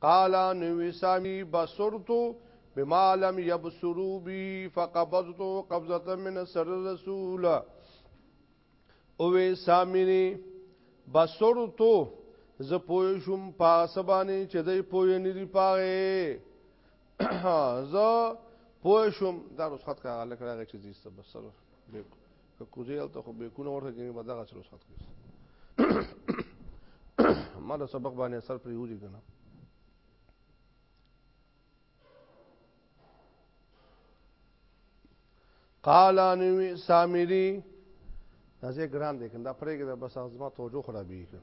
قال نوی سامی بصرتو بما لم يبصروا به فقبضت قبضه من سر الرسول او سامینی بصرتو ز پوی شوم پاسبانی چې دای پوی نه دی پاره ز پوی شوم دا رسخت کا لکه راغی چې زیسته بصر که کوزي هلته خو بیکونه ورته کېږي به دغسې رخصت کړي ما له سبق باندې اثر پرېوځي که نه قال انوي سامري دا زه ګران دي کنده پرېګه د بس ازما توجه خرابې کړ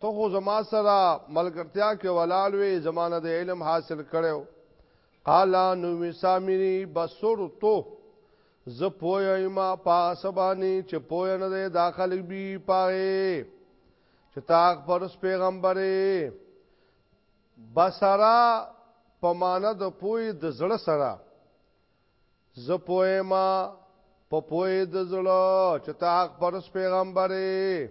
ته خو زما سره ملګرتیا کې ولالوي زمانه د علم حاصل کړو قال نو مسامری بصر تو ز پویا ما پاسبانی چې پویا نه ده داخل بي پاره چې تاک پر پیغمبره بصرا پمانه د پوی د زړه سره ز پویا ما په پوی د زړه چې تاک پر پیغمبره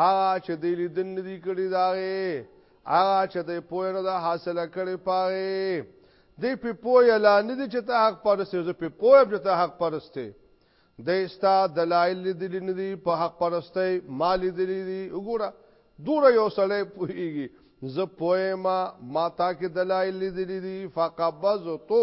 هغه چې دی لیدن ندی کړی داغه هغه چې دی پوه نه ده حاصله کړی پاره دی په پوه لا نه دي چې ته حق پرسته زه په پوه چې ته حق پرسته د استا دلایل لیدل نه دي په حق پرسته مال لیدل دي وګوره دور یو سړی پوهیږي زه پوه ما ما تا کې دلایل لیدل دي فقبضتو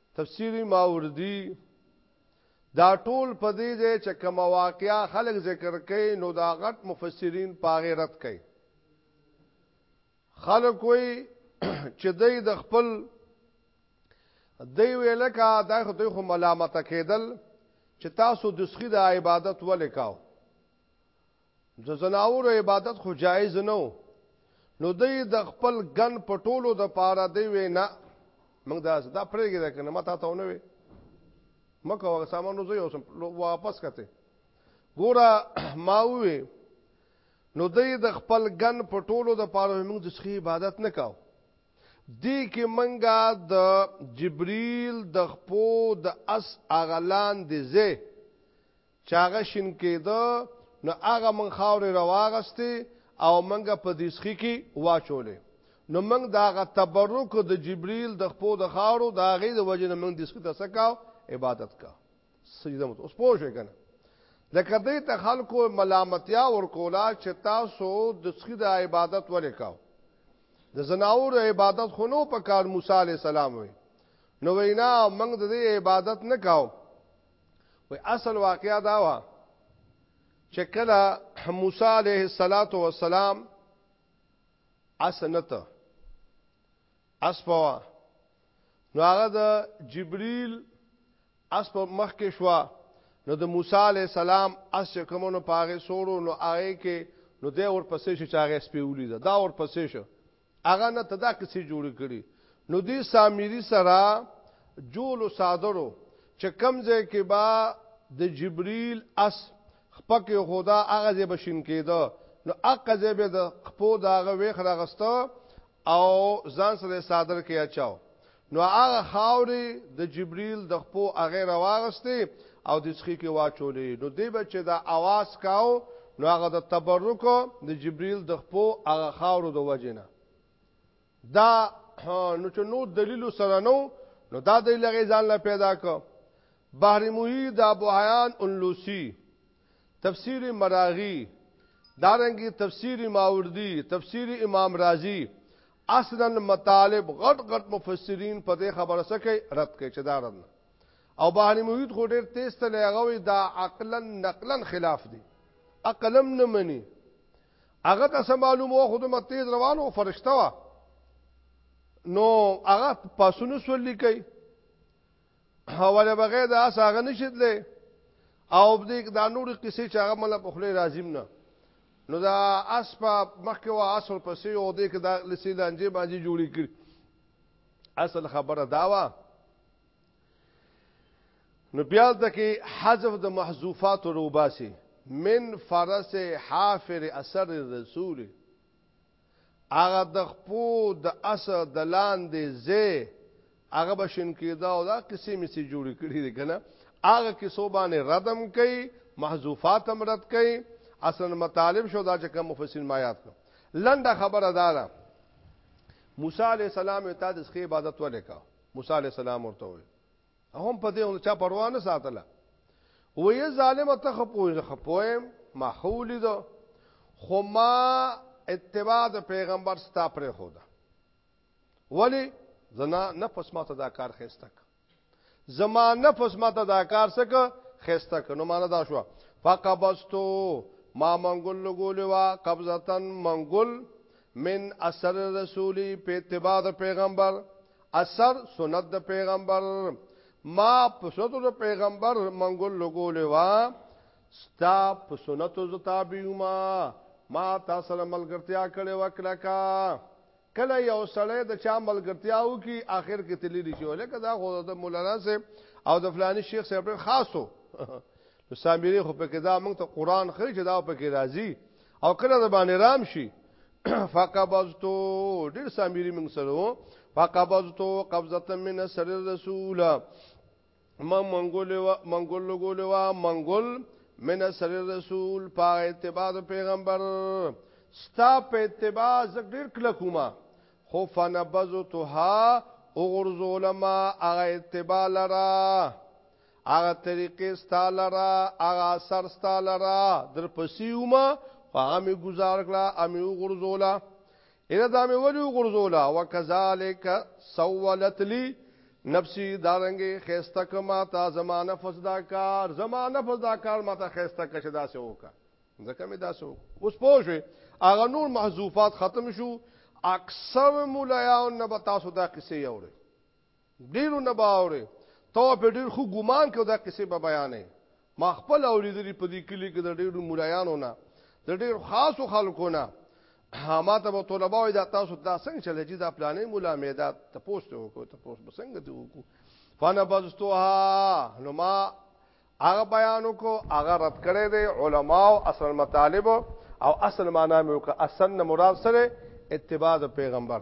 تفسیری ماوردی دا ټول په دې ځای چې کوم واقعیا خلق ذکر کوي نو دا غټ مفسرین پاغه رد کوي خلق وي چې دوی د خپل دوی ویل کا دا خو دوی خو ملامت کېدل چې تاسو دسخي د عبادت ولیکاو د زناورو عبادت خو جایز نه و نو دی د خپل ګن په ټولو د پاره دی وینا موږ دا دا پرېږی دا کنه ماته ته ونه وي مکه وغه سامانو زه یو سم واپس کته ګوره ما وې نو دی د خپل ګن په ټولو د پاره موږ د سخی عبادت نه کاو دی کې منګه د جبريل د خپو د اس اغلان دي زه چې هغه شین کېده، نو هغه موږ خاورې راواغستې او موږ په دستخي کې واچولې. نو موږ د هغه تبرک او د جبریل د خپو د خاورو د هغې د وجې نه موږ دستخي ته څه کاو؟ عبادت کا. سجده مت. اوس پوه شوې که نه؟ ځکه دې ته خلکو ملامتیا ورکوله چې تاسو د څخي د عبادت ولې کاو د زناور عبادت خو نو په کار موسی علی السلام وي نو وینا موږ د عبادت نه کاو وای اصل واقعیا دا و چې کله موسی علیه الصلاۃ والسلام اسنته اسپوا نو هغه د جبريل اسپ مخ کې شو نو د موسی عليه السلام اس چې کومونو پاغه سورو نو هغه کې نو د اور پسې شو چې هغه سپیولې ده دا اور پسې شو هغه نه تدا کسی جوړی کړي نو دی سامری سره جول صادرو چې کمزه کې با د جبريل اس خپک خدا هغه زې بشین کېده نو اقه زې به د خپو داغه ویخ راغسته او ځان سره صادر کې اچاو نو هغه خاورې د جبريل د خپو هغه راواغستې او د څخي کې واچولې نو دی به چې دا اواز کاو نو هغه د تبرک د جبريل د خپو هغه خاورو د وجنه دا نو چې نو دلیل سره نو نو دا د لغې ځان لا پیدا کو بحر محیط د ابو حیان انلوسی تفسیر مراغی دارنګي تفسیر ماوردی تفسیر امام رازی اصلا مطالب غټ غټ مفسرین په دې خبره سکه رد کوي چې دا رد نه او بهاني محیط خو ډېر تیز ته لغوي دا عقلا نقلا خلاف دي عقلم نه مني هغه ته معلوم و خود مت تیز روانو فرشته وا نو هغه پاسونو سولې کوي حواله بغیر دا ساغه نشیدلې او دې دا نور قصې چې هغه مله په خله راځم نه نو دا اس په مخکې وا اصل پسې او دې کې دا لسی لانجه باندې جوړی کړ اصل خبره داوا نو بیا د کې حذف د محذوفات روباسي من فرس حافر اثر الرسول هغه د خپو د اسه د لاندې زه هغه بشن کېدا او دا قصې مې سي جوړ کړې دي کنه هغه کیسو باندې ردم کوي محذوفات هم رد کوي اصلا مطالب شو دا چې کوم مفسرین ما یاد کړ لنډه خبره دا ده موسی علی السلام ته د ښې عبادت ولیکا موسی علی السلام ورته وي هم په دې چا پروا نه ساتله وې ظالم ته خپوې خپوې ما خولې دو خو ما اتباع د پیغمبر ستا پرې خو ده ولی زنا نفس ماته دا کار خېستک زما نفس ماته دا کار سک خېستک نو معنا دا شو فقبستو ما منګل لګولې وا قبضتن منګل من اثر رسولي په اتباع د پیغمبر اثر سنت د پیغمبر ما په سنتو د پیغمبر منګول لګولې وا ستا په سنتو ز تابعوما ما تاسو سره ملګرتیا کړې وکړه کا کله یو سړی د چا ملګرتیا وکي اخر کې تللی شي ولکه دا خو د مولانا سه او د فلاني شیخ سره خاصو نو سامری خو پکې دا موږ ته قران خې چې دا پکې راځي او کله د باندې رام شي فقبضتو ډیر سامری موږ سره وو فقبضتو قبضه من سر الرسول ما منګول و منګول ګول و منګول من سر الرسول په اتباع پیغمبر ستا په اتباع زګ ډیر کله کومه خو فنبذتها او غرزول ما اغه اتباع لرا هغه طریقې ستا لره هغه اثر ستا لره در پسې ومه خو هغه ګزار کړه امي وغورځوله اله دا مې ولي وغورځوله وکذالک سولت لي نفسي دارنګي خيسته کما تا زمانه فسدا کار زمانه فسدا کار ما ته خيسته کشه داسې وکا ځکه مې داسې وک اوس پوه شو هغه نور محذوفات ختم شو اکثر مولایان نه به تاسو دا قصې اورئ ډیرو نه به اورې ته په ډیر خو ګمان کې دا قصې به بیانې ما خپل اوریدلې په دې کلی کې د ډیرو مولایانو نه د ډیر خاصو خلکو نه ما ته به طلبه وي دا تاسو دا څنګه چلې چې دا پلانې مولا میدا ته پوسټ وکړو ته پوسټ بسنګ دی وکړو فانا بزتوها نو ما هغه بیانو کو هغه رد کړي دي علما او اصل مطالب او اصل معنا مې وکړه اصل نه مراد سره اتباع پیغمبر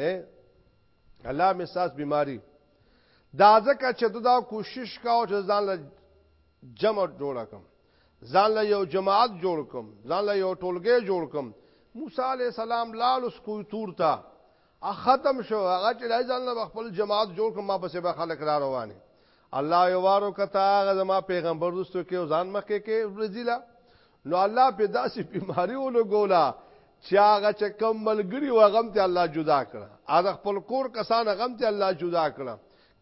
اے الله مې ساس بیماری دا ځکه چې ته دا کوشش کاو چې ځان له جمع جوړ کم ځان له یو جماعت جوړ کم ځان له یو ټولګه جوړ کم موسی علی السلام لال اس کوی تور تا ا ختم شو هغه چې لای ځان له خپل جماعت جوړ کم ما پسې به خلک را روانه الله یو وارو کته هغه زما پیغمبر دوستو کې ځان مخکې کې رزیلا نو الله په داسې بیماری ولګولا چې هغه چې کم ملګری و غم ته الله جدا کړه هغه خپل کور کسان غم ته الله جدا کړه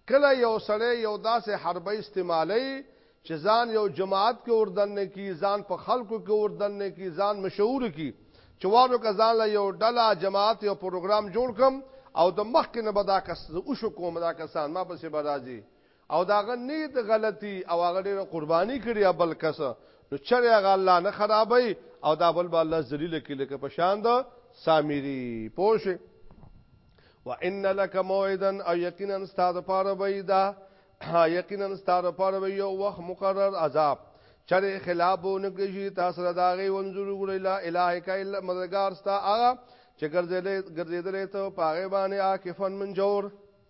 کله یو سړی یو داسې حربه استعمالي چې ځان یو جماعت کې وردن نه کی ځان په خلکو کې وردن نه کی ځان مشهور کی چې وارو که ځان له یو ډله جماعت یو پروګرام جوړ کم او د مخکې نه به دا کس اوشو کوم دا کسان ما پسې به راځي او دا غ نیت غلطی او هغه ډیره قربانی کړی بل کس نو چر هغه الله نه خرابای او دا بل به الله ذلیل کړي لکه په شان د سامری پوش وان لك موعدا او یقینا استاد پاره ویدا یقینا استاد پاره وی یو وخت مقرر عذاب چر خلاف ونکړي شي تاسو را داغي ونظر ګورې لا اله الا الا مددگار ستا هغه چې ګرځېدلې ګرځېدلې ته پاغه باندې عاکفن منجور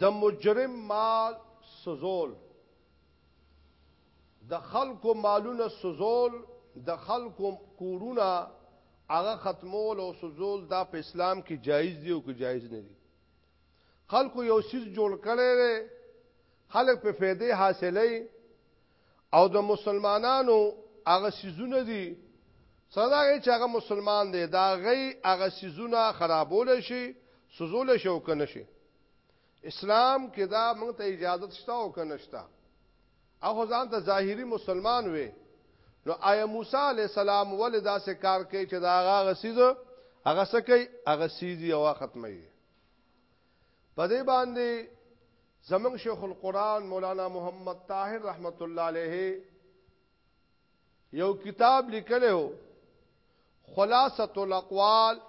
د مجرم مال سوزول د خلکو مالونه سوزول د خلکو کورونه هغه ختمول او سوزول دا په اسلام کې جایز دی او که جایز نه دی خلکو یو سیز جوړ کړی دی خلک په فیدې حاصلې او د مسلمانانو هغه سيزونه دي سره هغه چې هغه مسلمان دی دا غي هغه سيزونه خرابول شي سوزول شي او کنه شي اسلام کې دا موږ ته اجازه شته او کنه شته هغه ځان ته ظاهري مسلمان وي نو آیا موسی علی السلام ول دا سه کار کوي چې دا هغه سیز هغه سکه هغه سیز یو ختمي په دې باندې زمنګ شیخ القرآن مولانا محمد طاهر رحمت الله علیه یو کتاب لیکلی هو خلاصه الاقوال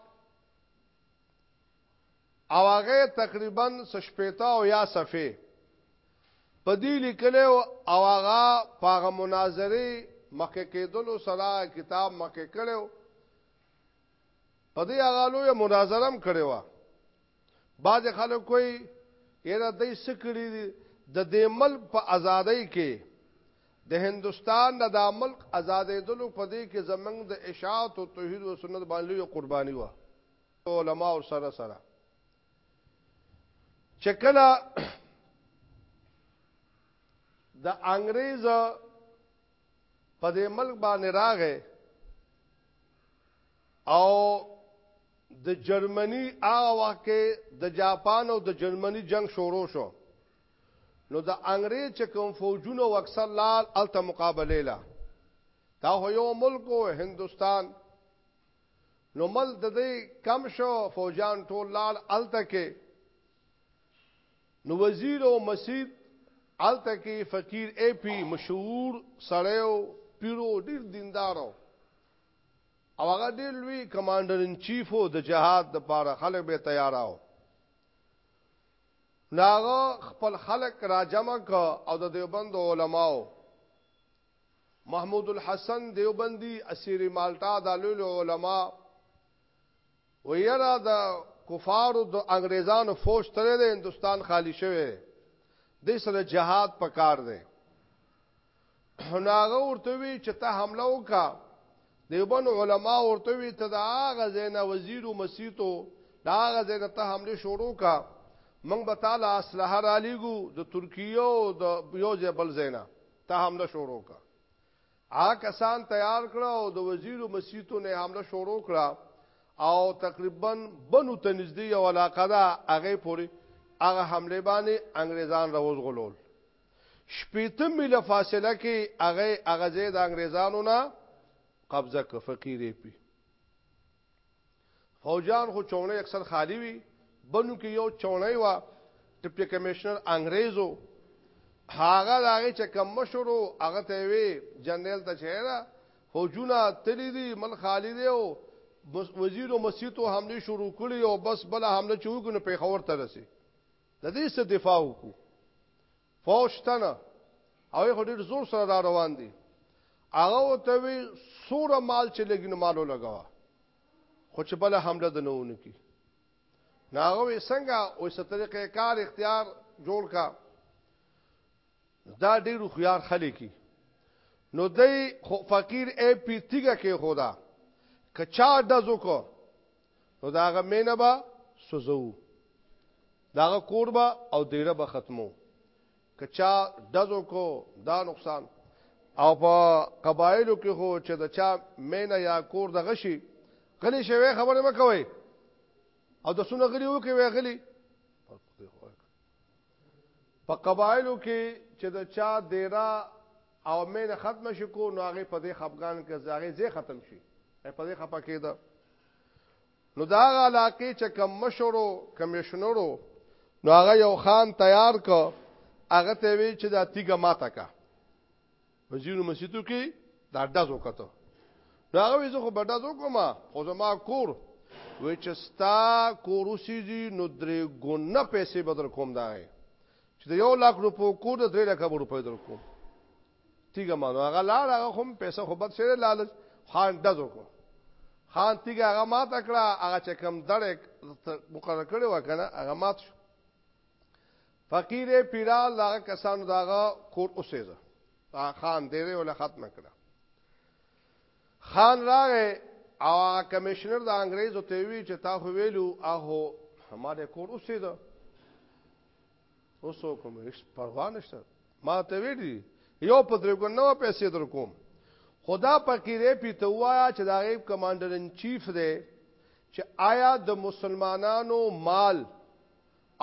او هغه تقریبا سشپېتا او یا صفه په دې لیکلی او هغه پاغه مناظره مخکې کېدلو سره کتاب مخکې کړو په دې هغه لوی مناظره هم کړو بعض خلک کوئی یره دای سکړي د دې ملک په ازادۍ کې د هندستان د دا ملک ازادې دلو په دې کې زمنګ د اشاعت او توحید او سنت باندې یو قرباني و علماء سره سره چکلا د انګريز په دې ملک باندې راغې او د جرمني هغه وخت کې د جاپان او د جرمني جنگ شروع شو نو د انګريز چې کوم فوجونه وکسر لال الته مقابله لا دا هو یو ملک او هندستان نو مل د دې کم شو فوجان ټول لال الته کې نو وزیر او مسید الته کې فقیر اے پی مشهور سړیو پیرو ډیر دیندارو او هغه ډیر لوی کمانډر ان چیف د جهاد د پاره خلک به تیاراو ناغه خپل خلک راجم ک او د دیوبند علماو محمود الحسن دیوبندی اسیر مالټا د لوی علماء و یرا د کفارو د انګریزانو فوج ترې د هندستان خالی شوی دی د سره جهاد پکار دی هناغه ورته وی چې ته حمله وکا دیوبن علما ورته وی ته دا غزینا وزیر او مسیتو دا غزینا ته حمله شروع کا منګ به تعالی اسلحه را لګو د ترکیه او د یوځ بل زینا ته حمله شروع کا هغه کسان تیار کړه او د وزیرو مسیتو نه حمله شروع کړه او تقریبا بنو ته نږدې یو علاقه ده هغه پوری هغه حمله باندې انګريزان راوځ غلول شپېته میله فاصله کې هغه هغه ځای د انګريزانو نه قبضه ک فقيرې پی فوجان خو چونې اکثر خالی وي بنو کې یو چونې وا ټپی کمشنر انګريزو هاغه داغه چې کم مشورو هغه ته وی جنرال ته چهره فوجونه تللی دي مل خالی دی او وزیر او مسیتو حمله شروع کړي او بس بل حمله چوغنه په خور ته رسي د دې څه دفاع وکړو فوج ته نه او یې خو ډېر زور سره را روان دي هغه ورته وي څوره مال چې لګي نو مالو لګوه خو چې بله حمله د نهونه کی نو هغه وي څنګه او څه طریقې کار اختیار جوړ کا دا ډېر خویار خلک کی نو دی فقیر ای پیتیګه کې خدا کچا دزو کو نو دا هغه مینه به سوزو دا هغه کور به او دیره به ختمو کچا دزو کو دا نقصان او په قبایلو کې خو چې د چا مینه یا کور د غشي غلی شوی خبره مکوي او د سونه غلی وکي وی غلی په قبایلو کې چې د چا دیره او مینه ختمه شي کو نو هغه په دې خپګان کې ځای ځای ختم شي په دې خپه کېده نو دا علاقې چې کم مشورو کمشنورو نو هغه یو خان تیار کو هغه ته وی چې دا تیګه ماته کا په ځینو مسجدو کې دا ډز وکړو دا غوې زه خو بډز وکم خو زما کور وې چې ستا کور وسیږي نو درې ګونه پیسې بدر کوم دا چې د یو لاک روپو کور د درې لک روپو در کوم تیګه ما نو هغه لاړ هغه هم پیسې خو بد شي لالچ خان ډز وکړو خان تیګه هغه ما تکړه هغه چې کم دړې مقرر کړی و کنه هغه مات شو فقیر پیرا لاغه کسانو داغه کور اوسېزه خان دې ول ختم کړه خان راغې او کمشنر د انګريزو ته وی چې تا خو ویلو اهو هماره کور اوسېزه اوسو کوم هیڅ پروا نشته ما ته ویلي یو په درګو نو پیسې در کوم خدا فقیرې پیته وایا چې دا غیب کمانډر ان چیف دی چې آیا د مسلمانانو مال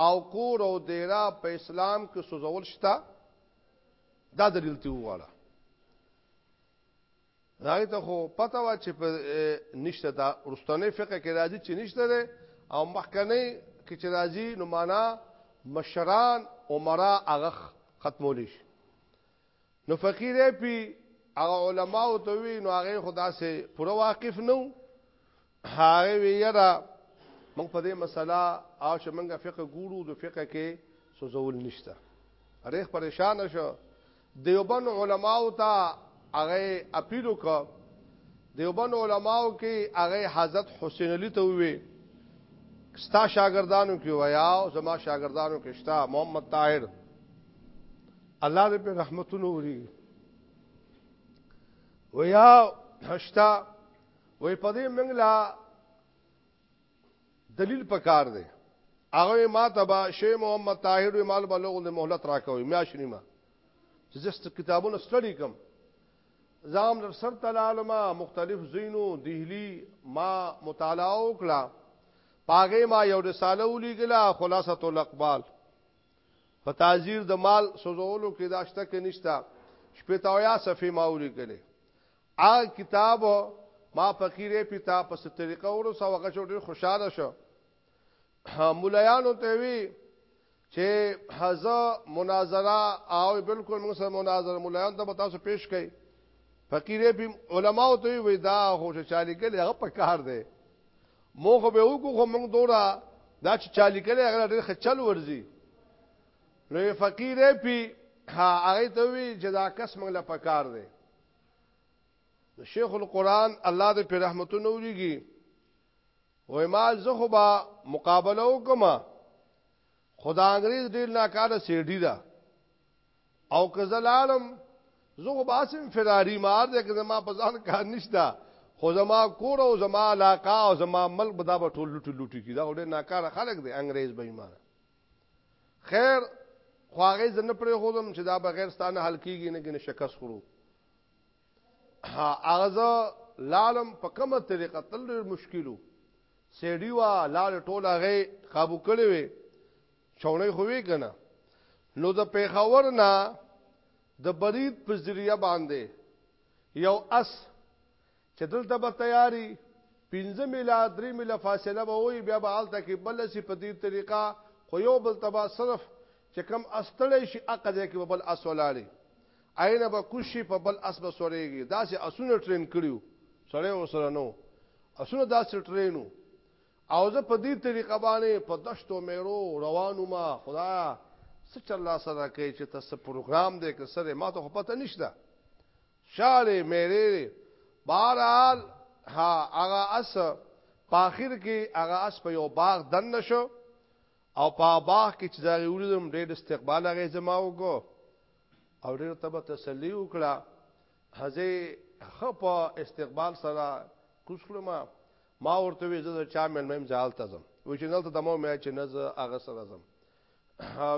او کور او دیره په اسلام کې سوزول شته دا دلیل ته وغواړه راغی ته خو پته وا چې په نشته دا رستنې فقہ کې راځي چې نشته ده او مخکنه کې چې راځي نو معنا مشران عمرا هغه ختمول شي نو فقیر پی هغه علما او ته وی نو هغه خدا سه پوره واقف نو هغه وی یرا موږ په دې مسله او چې موږ فقه ګورو د فقه کې سوزول نشته ریخ پریشان شو دیوبن علماو ته هغه اپیل وکړ دیوبن علماو کې هغه حضرت حسین علی ته وی ستا شاګردانو کې ویا او زما شاګردانو کې شتا محمد طاهر الله دې په رحمتونو وري ويا هشتا وې په دې منګلا دلیل پکار دی هغه ما تبا شیخ محمد طاهر مال بلغ له مهلت راکوي میا شنیما چې زست کتابونه سټډي کوم زام در سر تعالی ما مختلف زینو دهلی ما مطالعه وکړه پاغه ما یو رساله ولیکله خلاصۃ الاقبال په تعزیر د مال سوزولو کې دا شته کې نشته شپته او یا صفه ما ولیکلې ا کتاب ما فقیرې پتا په ستریقه ورو سو هغه شو ډیر خوشاله شو مولایانو ته وی چې هزه مناظره او بالکل موږ سره مناظره مولایان ته تاسو پیش کړي فقیرې په علماو ته وی دا هو چې چالي کې هغه په کار دی مونږ خو به وکړو خو مونږ دورا دا چې چا لیکلې هغه ډېر خچل ورزي نو فقیر پی هغه ته وی چې دا کس مونږ له پکار دی شیخ القرآن الله دې په رحمتونو ولېږي وای ما زخبا مقابله وکما خدا انګريز ډېر ناکاره سیډی دا او که زلالم زه خو باسم فراری مار دی که زما په ځان کار نشته خو زما کور او زما علاقه او زما ملک به دا به ټول لوټي لوټي کی دا ډېر ناکاره خلک دی انګريز به ایمان خیر خو هغه زنه پرې خودم چې دا بغیر ستانه حل کیږي نه کنه شکست خورو هغه لالم په کومه طریقه تل مشکلو سیډي وا لال ټوله غي قابو کړی وي چوڼۍ خو وی کنه نو د پیښور نه د برید په ذریعہ باندې یو اس چې دلته به تیاری 15 میله 3 میله فاصله به وي بیا به حالت کې بل سي په دې طریقه خو یو بل تبا صرف چې کم استړې شي اقځه کې بل اس ولاړي عین به کوشي په بل اس به سوريږي دا سه اسونه ټرین کړیو سړی وسره نو اسونه دا سه ټرینو او زه په دې طریقه باندې په دشتو میرو روان وم خدایه څه چل راسره کوې چې ته څه پروګرام دی که څه دی ما ته خو پته نشته شارې میرې بهرحال ها هغه اس په اخر کې هغه اس په یو باغ دننه شو او په باغ کې چې زاري ولیدم ډېر استقبال هغه زما وکړو او ډېر تبه تسلی وکړه هزه خپه استقبال سره کوشلم ما ورته وې زه د چا مېلمه يم زه هلته ځم و چې دلته د مو مې چې نه زه هغه سره ځم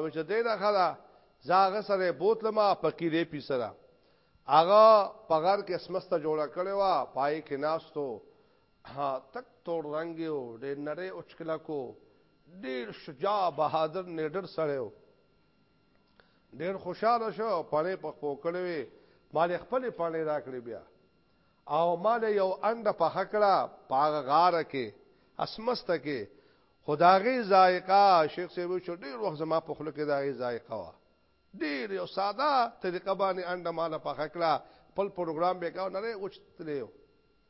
و چې دې نه خلا زه هغه سره بوتلم په کې دې پی سره هغه په غر کې سمسته جوړه کړې و پای کې ناستو ها تک تور رنگ یو ډېر نری اوچکلا کو ډېر شجاع بهادر نیډر سره و ډېر خوشاله شو پړې په خپل کړې مال خپل پړې راکړې بیا او ما له یو انډه پخه کړه په هغه غاره کې اسمسته کې خو د هغې ذایقه شیخ صاحب وایي چې ډېر وخت زما په خوله کې د هغې ذایقه وه ډېر یو ساده طریقه باندې انډه ماله پخه کړه خپل پروګرام به کاو نه اوچ تلې یو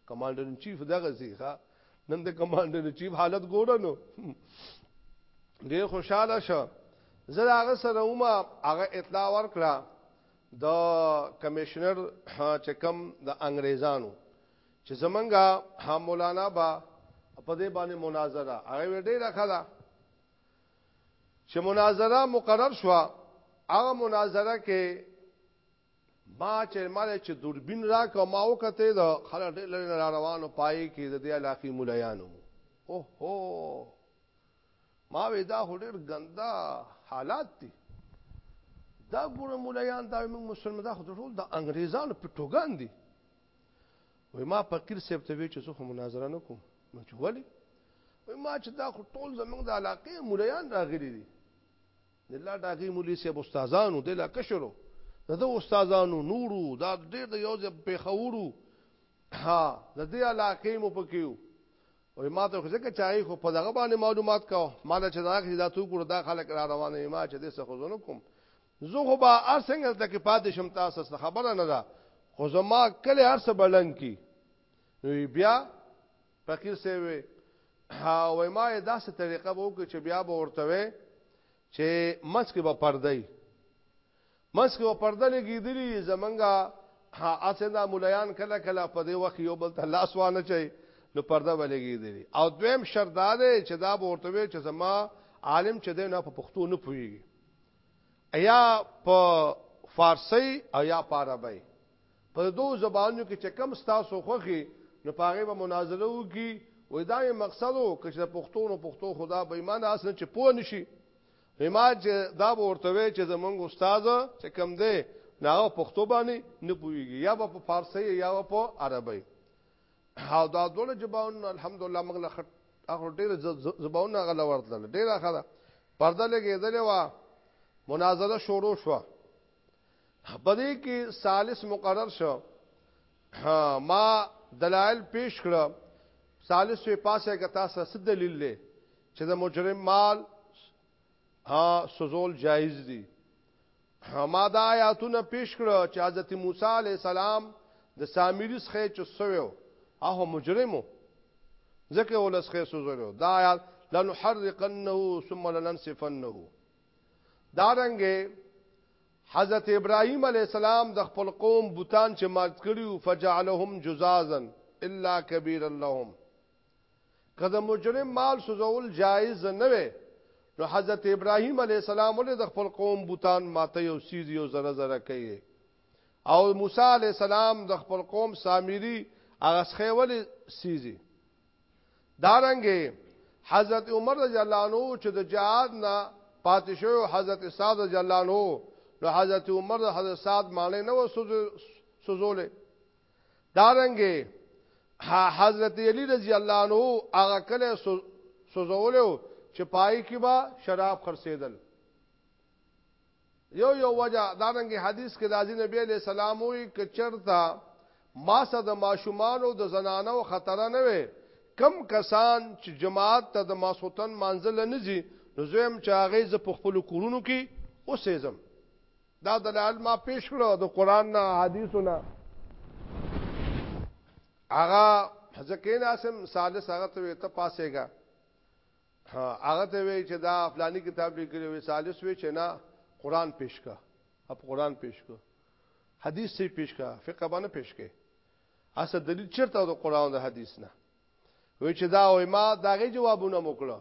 کمانډر ان چیف دغه زیخه نن د کمانډر ان چیف حالت ګوره نو ډېر خوشاله شو زه هغه سره ومه هغه اطلاع ورکړه د کمشنر چې کم د انګريزانو چې زمونږه مولانا با په دې باندې مناظره هغه ډیره خلا چې مناظره مقرر شو هغه مناظره کې ما چې مال چې دوربین را کوم او کته د خلک ډېر لري روانو پای کې د دې علاقې مولایانو او هو ما وې دا هډر ګندا حالات دي دا ګور مولایان دا موږ مسلمان دا خو ټول د انګريزانو په ټوګان دي وې ما فقیر صاحب ته وی چې زه مناظره نه کوم نو چې ولی وې ما چې دا خو ټول زموږ د علاقې مولایان راغلي دي د الله داغي مولوی صاحب استادانو د لا کشرو د استادانو نورو دا ډېر د یو ځای په خورو ها د دې علاقې مو پکيو وای ما ته خو ځکه چې هغه خو په دغه باندې معلومات کاو ما له چې دا کې دا تو کړو دا خلک را روانه ما چې دې څه خو زنه کوم زه خو با اسنګل ته کې پاتې شم تاسو څه خبره نه ده خو زما کله هر څه بلنګ کی نو بیا فقیر سی وی ها وای ما داسې طریقه وو کې چې بیا به ورته وې چې مسکه به پردای منځ کې و پرده لګېدلي وي، زمونږ هسې دا ملایان کله کله په دې وخت کې یو بل ته لاس وانچوي، نو پرده به لګېدلې او دویم شرط دا دی چې دا به ورته وي چې زما عالم چې دی نو په پښتو نه پوهېږي یا په فارسۍ او یا په عربۍ په دوو زبانو کې چې کم ستاسو خوښي نو په هغې به مناظره وکړي وایي دا یې مقصد و که چې د پښتو نو پښتو خدا به ایمان هسې نه چې پوه نه شي ما چې دا به ورته وی چې زمونږ استاد چې کم دی نه هغه پښتو باندې نه پوهیږي یا به په فارسی یا به په عربی او دا دونه جباون الحمدلله موږ له هغه ډېر زباون هغه لورتل ډېر خره پرده لګېدلې وا مناظره شروع شو پدې کې ثالث مقرر شو ما دلایل پیش کړ ثالث په پاسه کې تاسو څه دلیل لې چې د مجرم مال ها سوزول جایز دي ما دا آیاتونه پیش کړو چې حضرت موسی علی السلام د سامری څخه چوسویو هغه مجرمو ځکه ولس خې سوزلو دا آیات لنحرقنه ثم لننسفنه دا رنګه حضرت ابراهيم عليه السلام د خپل قوم بوتان چې مات کړیو فجعلهم جزازا الا كبير لهم که د مجرم مال سوزول جایز نه وي نو حضرت ابراهیم علی السلام ولې د خپل قوم بوتان ماته یو سیز یو زره زره کوي او موسی علی السلام د خپل قوم سامری هغه څخه ولې سیزي دارنګه حضرت عمر رضی الله عنه چې د جهاد نه پاتې شو حضرت سعد رضی الله عنه نو حضرت عمر د حضرت سعد معنی نه وسوزول دارنګه حضرت علی رضی الله عنه هغه کله سوزولو چې پای کې با شراب خرڅېدل یو یو وجه دارنګه حدیث کې راځي نبی علیہ السلام وی ک چرتا ما سره د ماشومانو د زنانو خطر نه وي کم کسان چې جماعت ته د ماسوتن منزل نه زی نو زم چاغې ز په خپل کورونو کې اوسېزم دا دلال ما پیش کړو د قران نه حدیثو نه هغه ځکه ناسم سالس هغه ته ته پاسېګا هغه ته وی چې دا فلانی کتاب لیکلی وی سالس وی چې نه قران پیش کا اپ قران پیش کو حدیث سی پیش کا فقہ باندې پیش کې اسه دلیل چرته د قران او د حدیث نه وی چې دا وای ما داغه جوابونه موکړه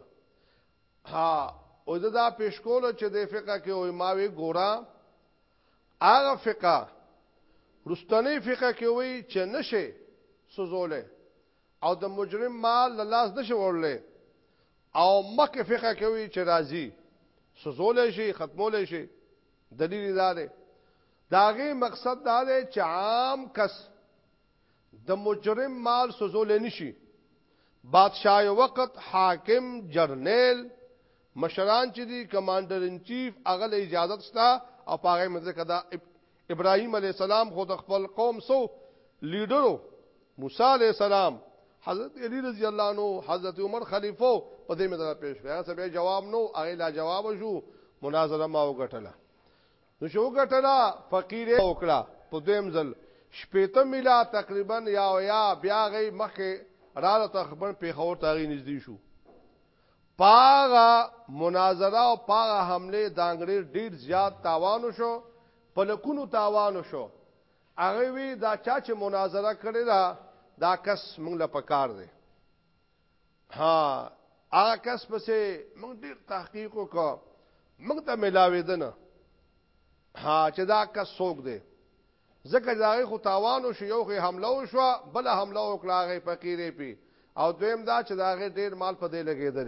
ها او زه دا پیش کول چې د فقہ کې وای ما وی ګورا هغه فقہ رستنی فقہ کې وای چې نشه سوزوله او د مجرم مال لاس نشه ورلې او مکه فقہ کې وای چې راضی سوزوله شي ختموله شي دلیل دا دی داغه مقصد دا دی چې عام کس د مجرم مال سوزولی نشي. بادشاه یو وخت حاکم، جرنیل، مشران چې دي کمانډر ان چیف هغه له اجازت شته او په هغه مځکه دا ابراهیم علی السلام خو د خپل قوم سو لیډرو موسی علی السلام حضرت علی رضی الله عنه حضرت عمر خلیفہ په دې مدار پیش کړه سبه جواب نو هغه لا جواب شو مناظره ما وګټله نو چې وګټله فقیر یې وکړه په دویم ځل شپېته میله تقریبا یا او یا بیا هغې مخکې راله تقریبا پېښور ته هغې نږدې شو په هغه مناظره او په هغه حملې د انګریز ډېر زیات تاوان وشو په لکونو تاوان وشو هغه وی دا چا چې مناظره کړې ده دا کس موږ له پکار دی ها هغه کس پسې موږ ډیر تحقیق وکړو موږ ته ملاوي دنه ها چې دا کس څوک دی ځکه دا خو تاوانو شو یو خو حمله وشو بل حمله وکړه غي فقیرې پی او دویم دا چې دا غي ډیر مال په دې لګیدل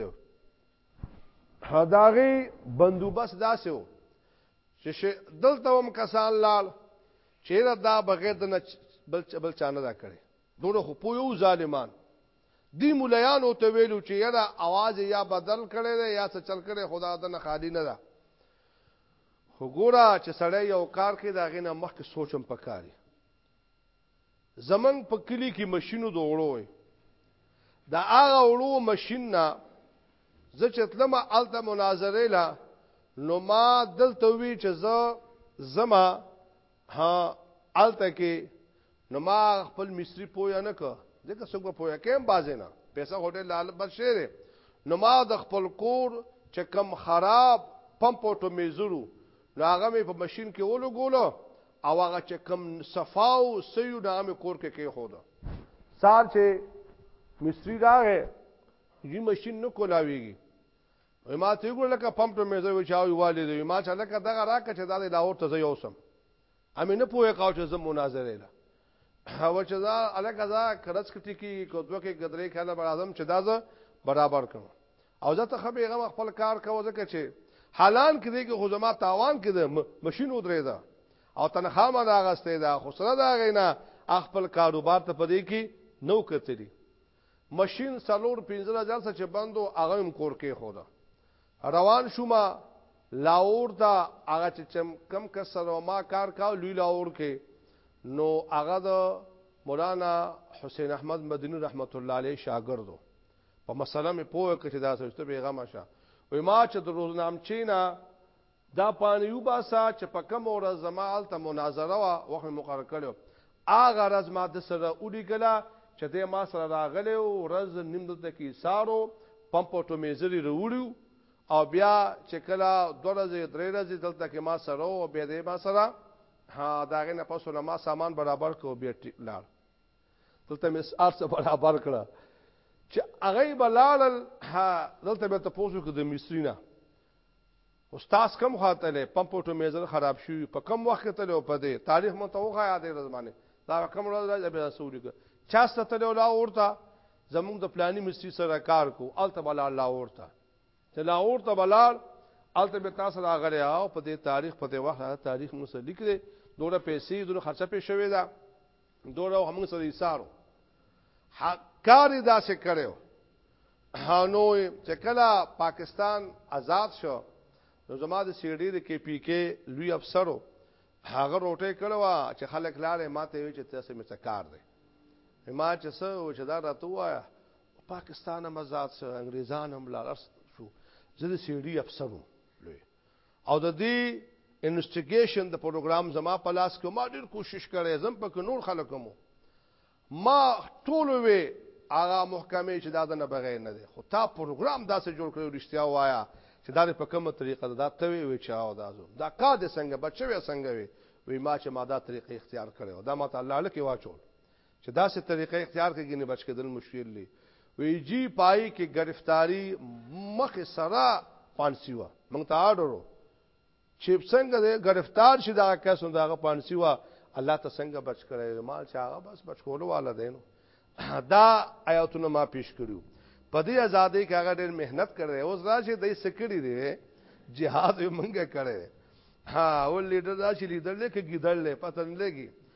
ها دا غي بندوبس داسې و چې دلته هم کسان لال چیرې دا بغیر د بل بل چانه دا کړي نور خو پوه یو ظالمان. دی ملایانو ته ویلو چی یاره اواز یې یا بدل کړی دی یا څه چل کړی خو دا دنه خالی نه ده خو ګوره چی سړی یو کار کوي د هغې نه مخکې سوچ هم پکار دی زمونږ په کلي کې مشینو د اوړو وي د هغه اوړو ماشین نه زه چې تلم الته مناظره لا نو ما دلته وی چې زه زما ها الته کې نو ما خپل مصری پویا نه که ځکه څوک په پویا کېم بازه نه پیسې هټل لال بل شعر نو ما د خپل کور چې کم خراب پمپ ټو میزرو نو هغه مې په ماشين کې ولو ګولو او هغه چې کم صفاو سيو نو هغه کور کې کې خو دا سار چې مصری راغې یی ماشين نو کولاویږي وای ما ته ګور لکه پمپ ته مې زوي چاوي والي دی ما چې لکه دغه راکه چې دا د لاهور ته زوي اوسم امې نه پوهه کاو چې زه مناظره له او چې دا الګ ازا کرچ کټی کی کوتو کې ګدرې کاله بر اعظم چې دا زه برابر کړم او زه ته خبي غو خپل کار کوو ځکه چې حالان کې دې کې خو زما تاوان کې ده ماشين ودرې ده او تنخواه ما دا غستې ده خو سره دا غینا خپل کاروبار ته پدې کې نو کتلی مشین څلور پنځلس جلسه چې بند و هغه هم کور کېښود. روان شوم لاهور ته، هغه چې کوم کس سره ما کار کاوه لوی لاهور کې نو هغه د مولانا حسین احمد مدني رحمت الله علیه شاګرد و، په مسله مې پوه کړ چې دا څه وي، ته بېغمه شه. وایي ما چې د روزنامچې نه دا پاني وباسه چې په کومه ورځ زما هلته مناظره وه، وخت مې مقرر کړی و. هغه ورځ ما ده سره ولیکله چې دی ما سره راغلی و، ورځ نیم دلته کیسار و، پمپ او ټومیزر یې روړي وو او بیا چې کله دوه ورځې، درې ورځې دلته کې ما سره و او بیا دی ما سره د هغې نه پس له ما سامان برابر کړ او بیا لاړ. دلته مې هر څه برابر کړه چې هغه به لاړل دلته به ته پوسو کې د مصری نه استاد کم خاطر له پمپ ټو میزر خراب شوی په کم وخت ته له پدې تاریخ مون ته وخا یادې زمانه دا کم ورځ راځي به رسول کو چا ست له لا اورتا زموږ د پلاني مستری سره کار کو الته بل الله اورتا چې لا اورتا بلال الته به تاسو راغلی او په دې تاریخ په دې وخت تاریخ مو سره لیکره دوره پیسې دوره خرچه پې شوې ده دوره هم سره ایثارو کار داسې کړو هانو چې کله پاکستان آزاد شو نو زما د سیډي د کې پی کې لوی افسرو هغه روټه کړو چې خلک لاړې ماته وی چې تاسو مې څه کار دی ما چې څه و چې دا راته وایا پاکستان هم آزاد شو انګریزان هم لاړ شو زه د سیډي افسرو لوی او د دې انوسټیګیشن د پروګرام زما په لاس کې ما ډیر کوشش کړی زم په کې نور خلک مو ما ټول وی هغه محکمه چې دا نه بغیر نه دی خو تا پروګرام داسې جوړ کړو رښتیا وایا چې دا په کومه طریقه دا ته وی چې او دا زو دا کا دې څنګه بچوي څنګه وی وی ما چې ما دا طریقې اختیار کړو دا ما ته الله لکه واچول چې داسې طریقه اختیار کړي ګنې بچ کېدل مشکل دی وی جی پای کې گرفتاری مخ سره پانسی وا مونږ ته آډرو چې څنګه دې گرفتار شي دا کس نو دا پانسی وا الله ته څنګه بچ کړي مال چې هغه بس بچ کولو والا دینو دا آیاتونه ما پیش کړیو په دې ازادي کې هغه ډېر مهنت کړي اوس راشي دای سکړي دی جهاد یې مونږه کړي ها او لیډر راشي لیډر لکه ګیدړ لې پته نه لګي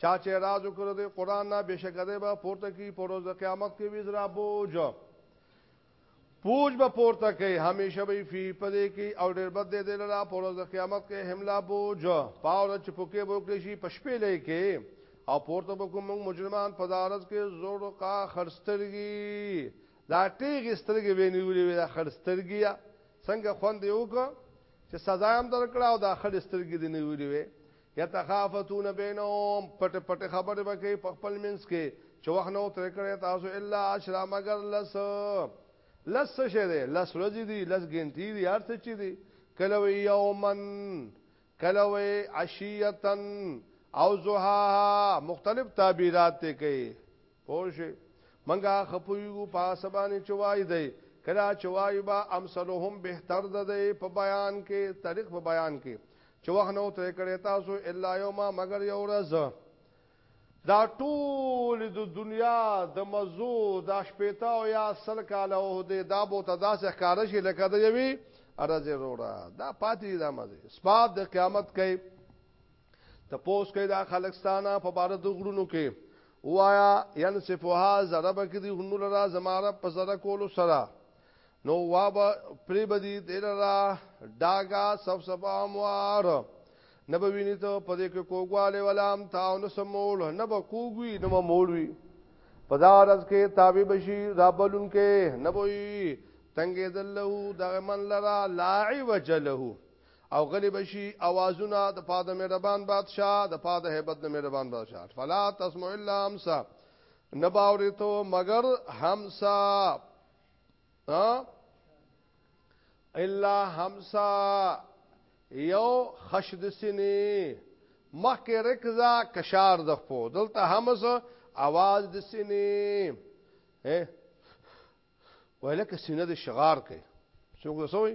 چا چې راز وکړ د قران نه بشکره ده به پورته کی پر ورځ قیامت کې وزرا بوج پوج به پورته کوي همیشه به فی پدې کې او ډېر بد دې دلرا پر ورځ قیامت کې حمله بوج پاول چې پوکې وکړي شي پشپې لې کې او پورته به کوم مجرمان پدارس کې زور کا خرسترګي دا ټیګ سترګې وینولې وی دا خرسترګي څنګه خوند یو کو چې سزا هم درکړه او دا خرسترګي دې نیولې وی یتخافتون بینهم پټ پټ خبره وکي په خپل منس کې چې وخت نو تر کړه تاسو الا عشرا مگر لس لس شه دي لس ورځې دي لس غنټې دي هر څه چي دي کله وی یومن کله وی عشیتن او زها مختلف تعبیرات ته کوي پوه شوې؟ منګه ښه پوهېږو په هغه څه باندې چې وایي دی، کله چې وایي به امثلهم بهتر ده دی په بیان کې، طریق په بیان کې، چې وخت نه و ترې کړی تاسو الا یوما مګر یو ورځ. دا ټول د دنیا د مزو دا شپېته او یا سل کاله عهدې دا به ورته داسې ښکاره شي لکه د یوې ورځې وروره دا پاتې دي دا مزې اسباب د قیامت کوي تپوس کوي دا خلک ستانه په باره د غرونو کې ووایه، ینسفها، ذره به کړي هنو لره زما رب په ذره کولو سره، نو وا به پرې به دي دې لره ډاګه صف صف اموار، نه به ویني ته په دې کې کوږوالی ولا امتا او نه څه مول، نه به کوږ وي نه به مول وي. په دغه ورځ کې تابع به شي رابلونکی، نه به وي تنګېدل له دغه من لره لا عوج له. او غلی بشي اوازونه د پاده مهربان بادشاہ د پاده hebat د مهربان بادشاہ فلا تسمع الا امسا نباوري ته مگر همسا الا همسا یو خشد سینی مخکې رکزا کشار د خپو دلته همس आवाज د سینې ولکه سینه د شغار کوي څوک وسوي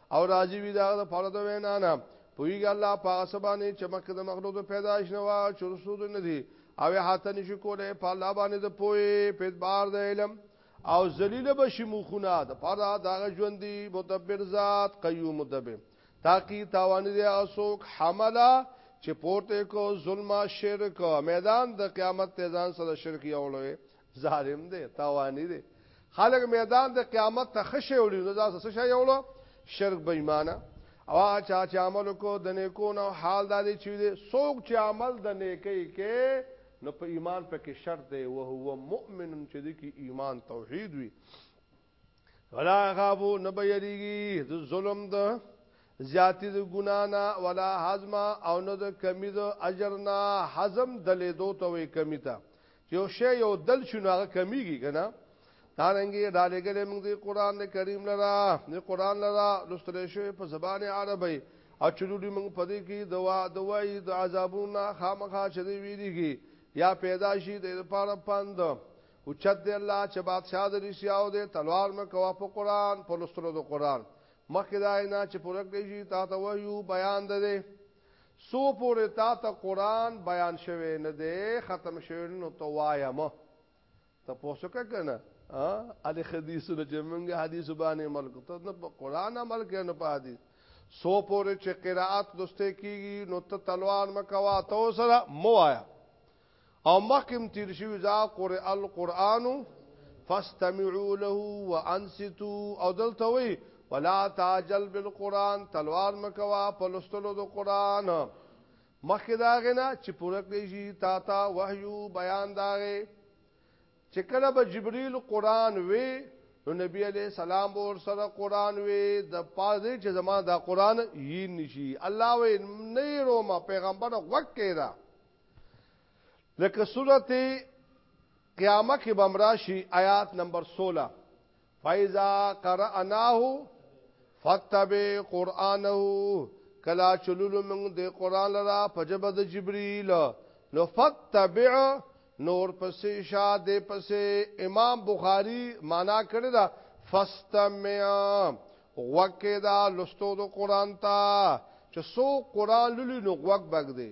او راضی وی دا د فرض وینا نه پویګ الله پاک سبانه چې مکه د مخلوق پیدائش نه وا چې رسول نه دي او حتی نشي کوله په الله باندې د پوي په بار د علم او ذلیل بشي مخونه د پاره دا ژوندۍ مدبر ذات قیوم مدبر تاکي تاوان دي اسوک حملا چې پورته کو ظلم شرک میدان د قیامت ته ځان سره شرک یولوي ظالم دی تاوانی دی خلق میدان د قیامت ته خشه وړي نو دا څه شي وړو شرک بې ایمانه او هغه چا چې عمل کو د نیکو نو حال د دې چې څوک چې عمل د نیکي کې نو په ایمان پکې شرط دی او هو مؤمن چې د ایمان توحید وي ولا غابو نبیریږي د ظلم د زیاتی د ګنا نه ولا حزم او نه د کمی د اجر نه حزم دلې دوه توې کمی ته یو شی یو دل شنو هغه کمیږي کنه دا رنګي ډالې ګلې موږ د قران کریم لرا د قران لرا لستلې شوی په زبان عربی او چلوډي موږ پدې کې دوا دوای د عذابونو خامخا چې دی ویریږي یا پیدا شي د لپاره پاند اوچت دی الله چې بادشاہ د رښتیاو دی تلوار مکوا په قران په لستلو د قران مخکې دا نه چې پوره کړی شي تا ته وایو بیان ده دی سو پورې تا ته قران بیان شوی نه دی ختم شوی نو تو وایم ته پوسوکه کنه ا ال حدیثونه چې موږ حدیث باندې عمل کوو ته په قران عمل کوي نه په حدیث سو پورې چې قرائت دوسته کیږي نو ته تلوار مکوا تو سره مو آیا او مخکم تیر شوی ذا قرئ القرآن فاستمعوا له وانصتوا او دلته وی ولا تعجل بالقران تلوار مکوا په لستلو د قران مخکې دا غنا چې پوره کړی شي تا تا وحیو بیان داغه چې کله به جبرئیل قران وی نو نبی علی السلام ور سره قران وی د پاره چې زما دا قران یی نشي الله وی نه روما پیغمبر وکړه لکه صورت قیامه کې بمراشي آیات نمبر 16 فایزا قراناه فتبع قرانه کلا چلول من د قران لرا پجب د جبريل نو فتبع نور پسې شاد پسې امام بخاری معنا کړی دا فاستمع وکه دا لستو د قران ته چې سو قران لولي نو وګ بګ دی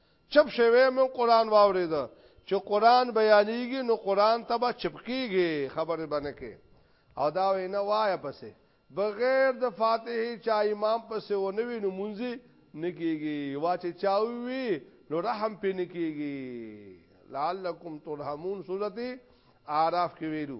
چپ شوی موږ قران واورید چې قران بیانېږي نو قران ته به چپ کیږي خبره باندې کې او دا وینا وای پسې بغیر د فاتحه چا امام پسې ونوي نو مونږی نکیږي واچې چاوي نو رحم پې نکیږي لعلکم ترحمون سورته اعراف کې ویلو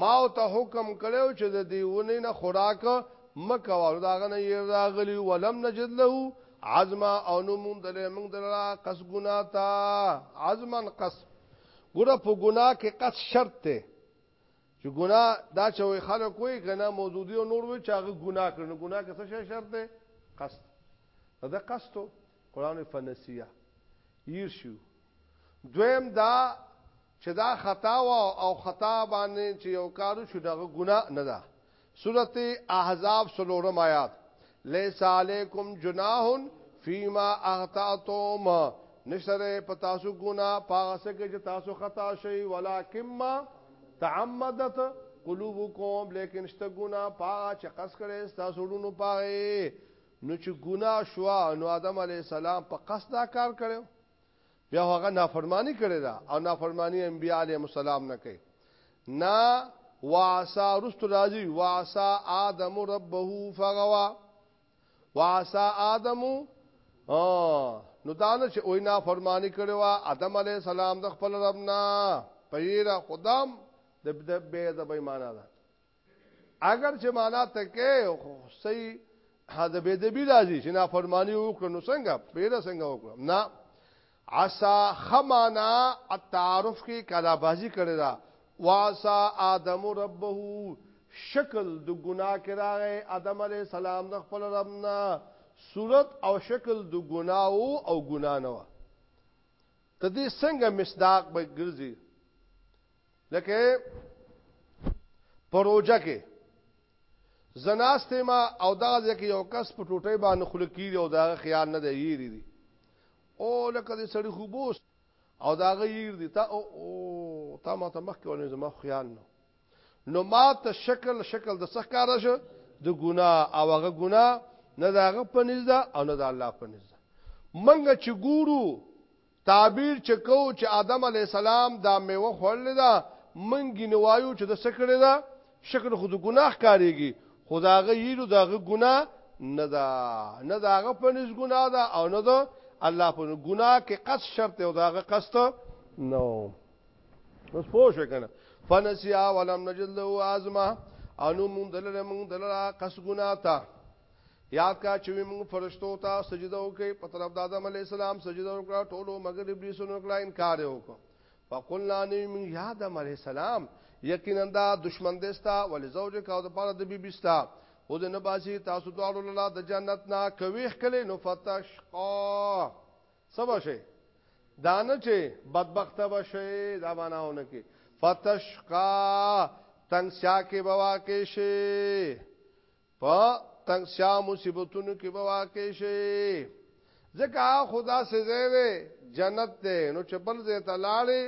ما او ته حکم کړو چې د دې ونې نه خوراک مکه وارو داغه نه یې راغلی ولم نجد له عزم او نو مونږ دلې مونږ دلا قص ګنا تا عزما قص ګره په ګنا کې قص شرط ته چې ګنا دا چې وي خلک وي کنه موجودي او نور وي چې هغه ګنا کړي نو ګنا کې څه شی شرط ده قصد دا قصد قرآن فنسیه ییر شو دویم دا چې دا خطا وا او خطا باندې چې یو کارو شو دغه ګناه نه ده سورته احزاب سلورم آیات لیس علیکم جناح فیما اغتعتم نشره پتاسو ګنا پاسه کې چې تاسو خطا شي ولکن ما تعمدت قلوبکم لیکن شته ګنا پا چې قص کړي تاسو ډونو پاره نو چې ګنا شو نو آدم علی السلام په قصدا کار کړو بیا هغه نافرمانی کړی دا او نافرمانی انبیاء علیهم السلام نه کوي نا وعسا رست راځي وعسا ادم ربه فغوا وعسا ادم نو دانه چې وای نافرمانی کړو ادم علی السلام د خپل رب نه پیرا خدام د بی د بی معنا ده اگر چې معنا ته کې خو صحیح هدا به دې بي راځي چې نافرمانی وکړو نو څنګه پیره څنګه وکړو نه عسا خمانا التعارف کې کلا بازی کړی دا واسا ادم ربه شکل د ګناه کې راغی ادم علی السلام د خپل رب نه صورت او شکل د ګناه او ګناه نه و ته دې څنګه مصداق به ګرځي لکه پروژه کې زناسته ما او دا ځکه یو کس په ټوټه باندې خلکی او دا خیال نه دی یری دی او لکه دې سړی خو بوس او دا غیر دی تا او او تا ما ته مخ کې ونه زما خیال نه نو ما ته شکل شکل د څخ کار شه د ګنا او هغه ګنا نه داغه پنځ ده او نه د الله پنځ ده منګه چې ګورو تعبیر چې کوو چې آدم علیه السلام دا میوه خوړلې ده، موږ یې نه وایو چې ده څه کړې ده، شکل خو د ګناه ښکارېږي، خو د هغه ییلو د هغه ګناه نه ده، نه د هغه په نزد ګناه ده او نه د الله په نزد، ګناه کې قصد شرط دی او د هغه قصد نه و. اوس پوه شوې که نه؟ فنسیا ولم نجد له عزما او نو موندل له موږ دلره قصد ګناه ته. یاد کا چې موږ فرشتو ته سجده وکړي په طرف د آدم علی السلام سجده وکړه ټولو مگر ابلیس نو کړه انکار وکړ فقلنا نی من آدم علی السلام یقینا دا دشمن دستا ول زوجک او د پاره د بی بستا او د نباسی تاسو دواړو لاله د جنت نا کوي خلې نو فتشقا سبا شي دانه چې بدبخت بشي دا معناونه کې فتشقا تنگ سیا کې بوا کې شي په تنگسیا مصیبتونو کې به واقع شي ځکه خدا سزا ده جنت ده نو چې بل ځای ته لاړې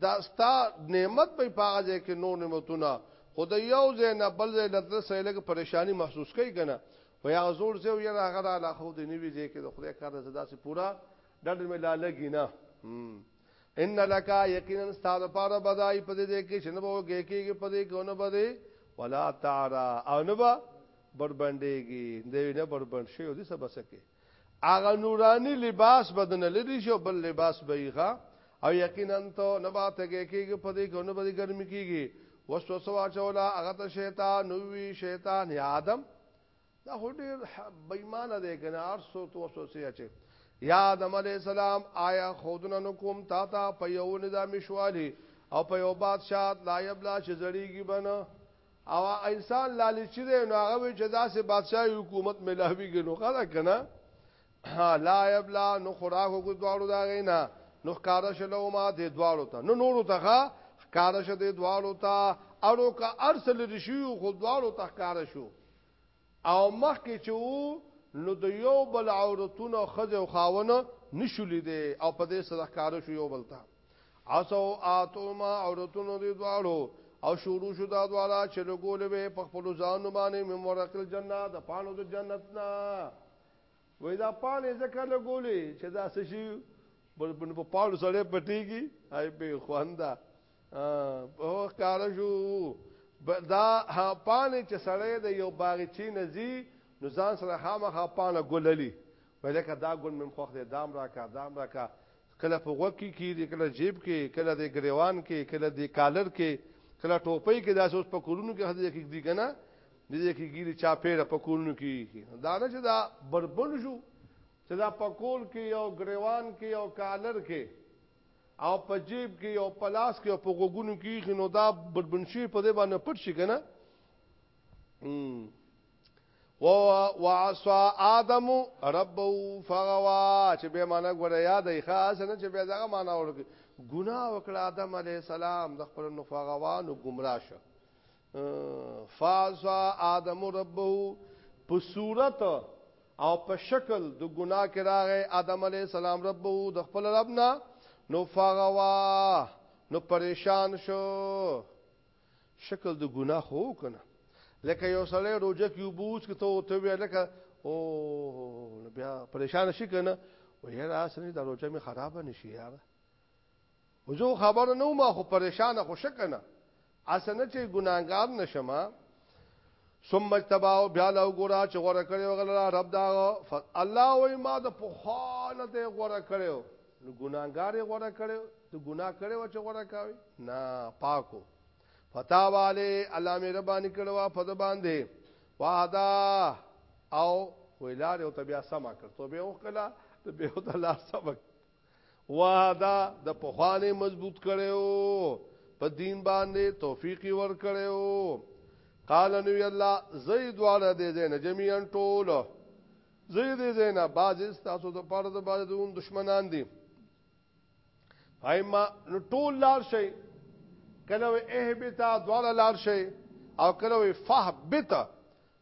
دا ستا نعمت په پاغه ځای کې نور نعمتونه خدای یو ځای نه بل ځای لته سېلګ پریشانی محسوس کوي کنه و یا زور زه یو نه غره لا خو دې نیوي ځای کې د خدای کار زدا سي پورا ډډ مې لا لګی نه ان لکا یقینا استاد پاره بدای په دې کې شنو وو کې کې په دې کونه بده ولا تعرا او نه با بربندېږي دې نه بربند شي او دې سبا سکے اغه نورانی لباس بدن لري شو بل لباس بېغه او یقینا ته نه با ته کې کې په دې کونه بده ګرمي کېږي وسوسه واچولا هغه ته شیطان نووي شیطان یا آدم دا خو ډیر بېمانه دی کنه هر څو تو څو څه اچي یا آدم علی السلام آیا خودن نو کوم تا ته په یو نظام شوالی او په یو بادشاہ لا یبلا چې زړیږي بنه او انسان لالچ دی نو هغه چې داسې بادشاہ حکومت ملاویږي نو غلا کنه لا یبلا نو خوراکو کو دواړو دا غینا نو ښکارا شلو ما دې دواړو ته نو نورو ته ښکارا شه دې دواړو ته اړو کا ارسل رشیو خو دواړو ته ښکارا شو او مخکې چې وو نو د یو بل عورتونه خځه او خاونه نشو لیدې او په دې سره ښکار شو یو بل ته اسو اتو ما عورتونو دې دواړو او شروع شو دا دواړه چې لګولې وې په خپل ځان باندې ممرقل جننه د پانو د جنت نه وې دا پانې ذکر لګولې چې دا څه شي په پانو سره پټيږي هاي به خواندا په کار شو دا پانه چې سړی د یو باغچې نزي نو ځان سره خامخا پانه ګللی ولکه دا ګل مم خوخ دې دام راکا دام راکا کله په غوکی کې دې کله جیب کې کله دې ګریوان کې کله دې کالر کې کله ټوپۍ کې داسې اوس په کورونو کې هدي کې دي کنه دې کې ګيري چا پیره په کورونو کې دا نه چې دا بربل شو چې دا په کول کې یو ګریوان کې یو کالر کې او په جیب کې او په لاس کې او په غوګونو کې خې نو دا بدبنشي په دې باندې پټ شي کنه و وعصى ادم ربه فغوا چې به معنا غوړه یاد ای خاص نه چې به داغه معنا ورکړي ګناه وکړه ادم علی السلام د خپل نفغوا نو گمراه شو فازا آدم ربه په صورت او په شکل د ګناه کې راغی آدم علی السلام ربه د خپل ربنا نو فغوا نو پریشان شو شکل د ګناه خو کنه لکه یو سړی روزه کې وبوس کې ته ته وی لکه او بیا پریشان شي کنه و یاره اسنه د روزه می خراب نشي یاره وزو خبر نو ما خو پریشان خو شکنه اسنه چې ګناګار نشمه ثم اجتباو بیا له ګورا چې غوړه کړي وغلا رب دا الله وای ما د پخانه ته غوړه کړو نو ګناګار غوړه کړو ته ګنا کړو چې غوړه کاوي نه پاکو فتا والے الله مې ربانی کړو په د باندې وادا او ویلار او تبیا سما کړ تو به وکړه ته به ته لار سبق وعده د پخوانه مضبوط کړو په دین باندې توفیق ور کړو قال نو الله زید واړه دې زین جميعا ټول زید دې زین باز تاسو د پاره د باز دون دشمنان دي پایما نو ټول لار شي کله اهبتا دواړه لار شي او کله فهبتا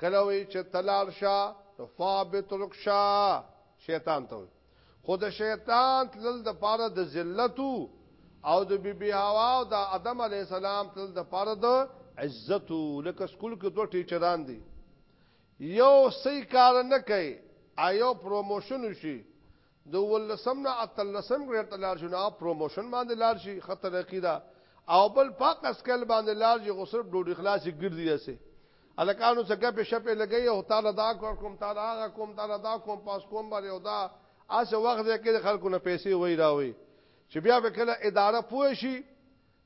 کله وی چې تلال شه نو فابت رکشا شیطان ته وی خو د شیطان تل د پاره د ذلتو او د بیبي هوا او د ادم علی السلام تل د پاره د عزت لکه سکول کې دوه ټیچران دي یو صحیح کار نه کوي ایو پروموشن شي د اوولسم نه اتلسم ګريډ ته لاړ شي نو هغه پروموشن باندې لاړ شي ښه ترقي ده او بل پاک اسکل باندې لاړ شي خو صرف ډوډۍ خلاصې ګرځي هسې الکانو څه ګپې شپې لګوي او تاله دا کار کوم تاله هغه کوم تاله دا کوم پاس کوم باندې او دا هسې وخت دی کې د خلکو نه پیسې وایي راوي چې بیا به کله اداره پوه شي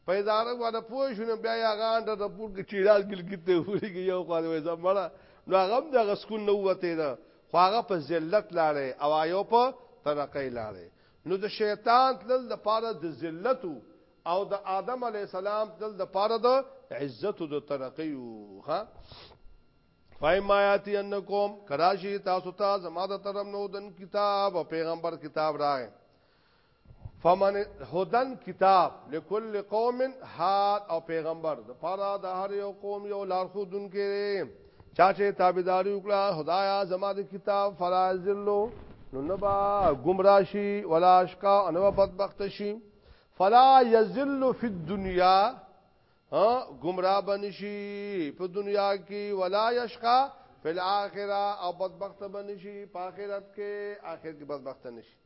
په اداره باندې پوه شو نو بیا هغه انډر د پور کې چیراز ګلګیت ته وری کې یو خو وې زمړه نو هغه هم د غسکون نو وته نه خو هغه په ذلت لاړې او یو په ترقې لاړې نو د شیطان تل د پاره د ذلت او د آدم علی السلام تل د پاره د عزت او د ترقې ها فایم آیاتی انکم کراشی تاسو ته زما د طرف نو دن کتاب او پیغمبر کتاب راغی فمن هدن کتاب لكل قوم حال او پیغمبر د پاره د هر یو قوم یو لار خو دن کې چا چې تابعداري وکړه خدایا زما د کتاب فلا ذلو نو نبا گمراشی ولا اشقا انو بدبخت شي فلا یذل فی الدنیا ها گمراه بنشي په دنیا کې ولا یشقا فی الاخره او بدبخت بنشي په آخرت کې آخرت کې بدبخت نشي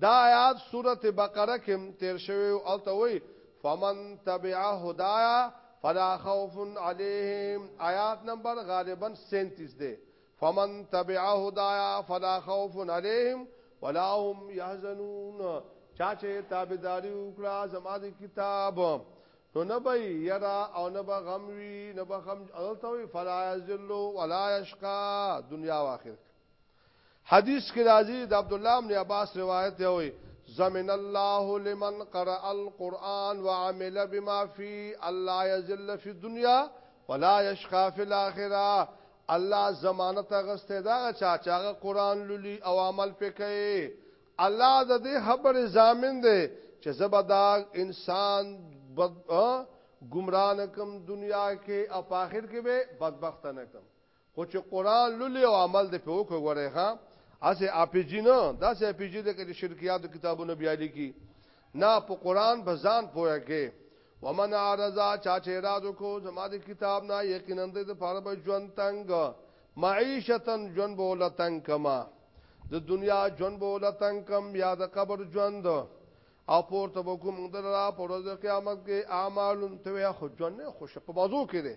دا آیات سورة بقره کې هم تیر شوی او هلته وایي فمن تبع هدایا فلا خوف علیهم آیات نمبر غالبا 37 دی فمن تبع هدایا فلا خوف علیهم ولا هم يحزنون چا چې تابعداري وکړه زما د کتاب نو نه به یرا او نه به غم وی نه به غم التوي فلا یذل ولا یشقا دنیا او آخرت حدیث کې راځي د عبد الله بن عباس روایت دی وي زمن الله لمن قرأ القرآن وعمل بما فی الله یذل فی الدنيا ولا یشقى فی الاخره الله ضمانت غسته دا چا چاغه قرآن لولي او عمل پکې الله د دې خبره ضامن دی چې زبدا انسان بد گمراه نکم دنیا کې او آخر کې به بدبخت نکم خو چې قران لولي او عمل دې په وکړي غوړې ها اسه اپیجی نه دا سه اپیجی دې کې شرکیات کتابونه بیا لیکي نه په قران بزان پوهه کې ومن عرضا چا چې رازو کو زما د کتاب نه یقینا د پاره به ژوند تنگ معیشتن ژوند بوله تنگ کما د دنیا ژوند بوله تنگ کم یا د قبر ژوند او پورته وکم در را پر ورځ قیامت کې اعمال ته خو ژوند نه خوش په بازو کې دي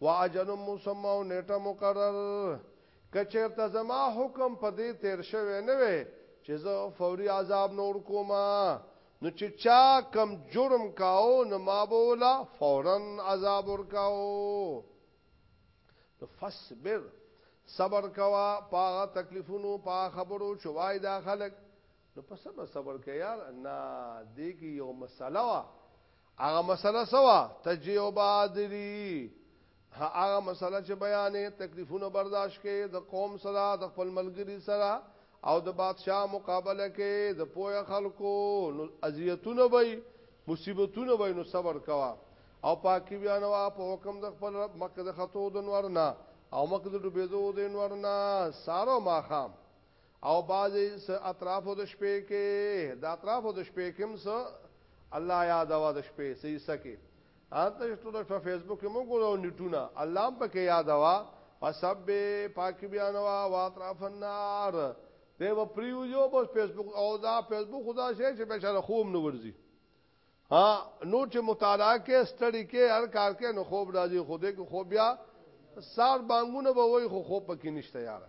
واجل مسمى او نېټه مقرر که چېرته زما حکم په دې تېر شوی نه وی چې زه فوري عذاب نه ورکوم نو چې چا کم جرم کاو نو ما به ولا فورا عذاب ورکاو نو فصبر صبر کوا پاغه تکلیفونو پا خبرو چوای دا خلک نو پس به صبر کې یار نه دې کې یو مسله وا هغه مسله سوا تجربه دلی هغه مسله چې بیانې تکلیفونه برداشت کې د قوم سره د خپل ملګری سره او د بادشاہ مقابله کې د پوهه خلکو نو اذیتونه وي مصیبتونه وي نو صبر کوا او پاکي بیا نو په حکم د خپل رب مکه د خطو د نور نه او مکه د ډوبېدو د نور نه سارو ماخام او بعضی س اطراف د شپې کې د اطراف د شپې کې هم س الله یاد او د شپې سې سکه انته شتو د فیسبوک کې موږ ګورو نیټونه الله په کې یاد وا فسب پاک بیان وا واطراف النار دی و پریو یو بس فیسبوک او دا فیسبوک خدا شي چې بشره خوم نو ورځي ها نو چې مطالعه کې ستړي کې هر کار کې نو خوب راځي خوده کې خوب بیا سار بانګونه به وای خو خوب پکې نشته یاره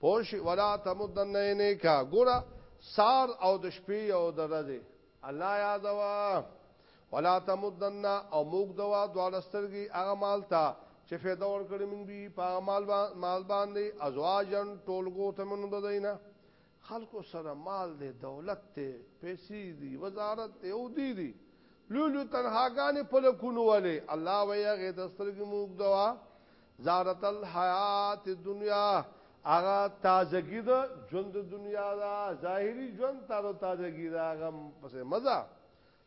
پوه شي ولا تمدن عینیک ګوره سار او د شپې او د ورځې الله یاد وا ولا تمدن او موږ دوا دواړه سترګي هغه مال ته چې فایده ور کړی مونږ به په مال مال باندې ازواجن ټولګو ته مونږ بدینا خلکو سره مال دی دولت دی پیسی دی وزارت دی او دی دی لو لو تنهاګانې په لکونو ولې الله ویا غې د سترګې موږ دوا زارت الحیات دنیا هغه تازگی د ژوند دنیا دا ظاهری ژوند تر تازگی دا غم پسې مزه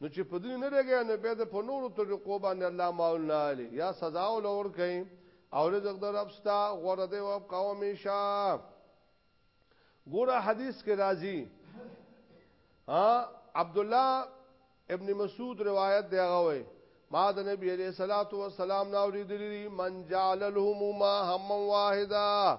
نو چې په دې نه لګي نو به د په نورو طریقو باندې الله ماول نه علي یا سزا ول اور کوي او رزق در ابستا غره دی او قوم شا ګوره حدیث کې راځي ها عبد الله ابن مسعود روایت دی هغه وای ما د نبی علیہ الصلوۃ والسلام نو ریدلی من جعل الهموما هم واحده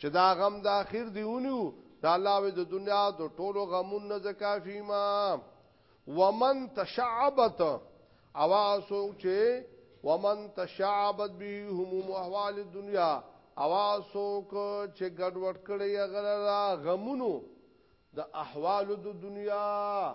چې دا غم د اخر دیونیو دا الله وې د دنیا د ټولو غمون نه زکافی ما ومن تشعبت اوا سوک چې ومن تشعبت به هموم احوال الدنيا اوا سوک چې ګډوډ کړي غره غمونو د احوال د دنیا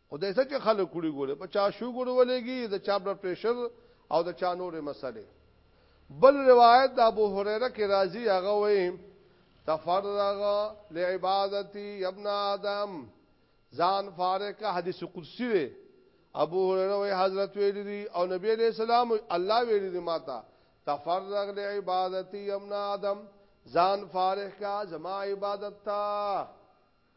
خو د څه چې خلک کړي ګوره په چا شو ګوره ولېږي د چا بلډ پريشر او د چا نورې مسلې بل روایت د ابو هريره کې راځي هغه وایي تفرغ لعبادتي ابن آدم ځان فارغ کا حدیث قدسی دی ابو هريره وایي حضرت ویل دي او نبی عليه السلام الله ویل دي ماته تفرغ لعبادتي ابن آدم ځان فارغ کا زما عبادت تا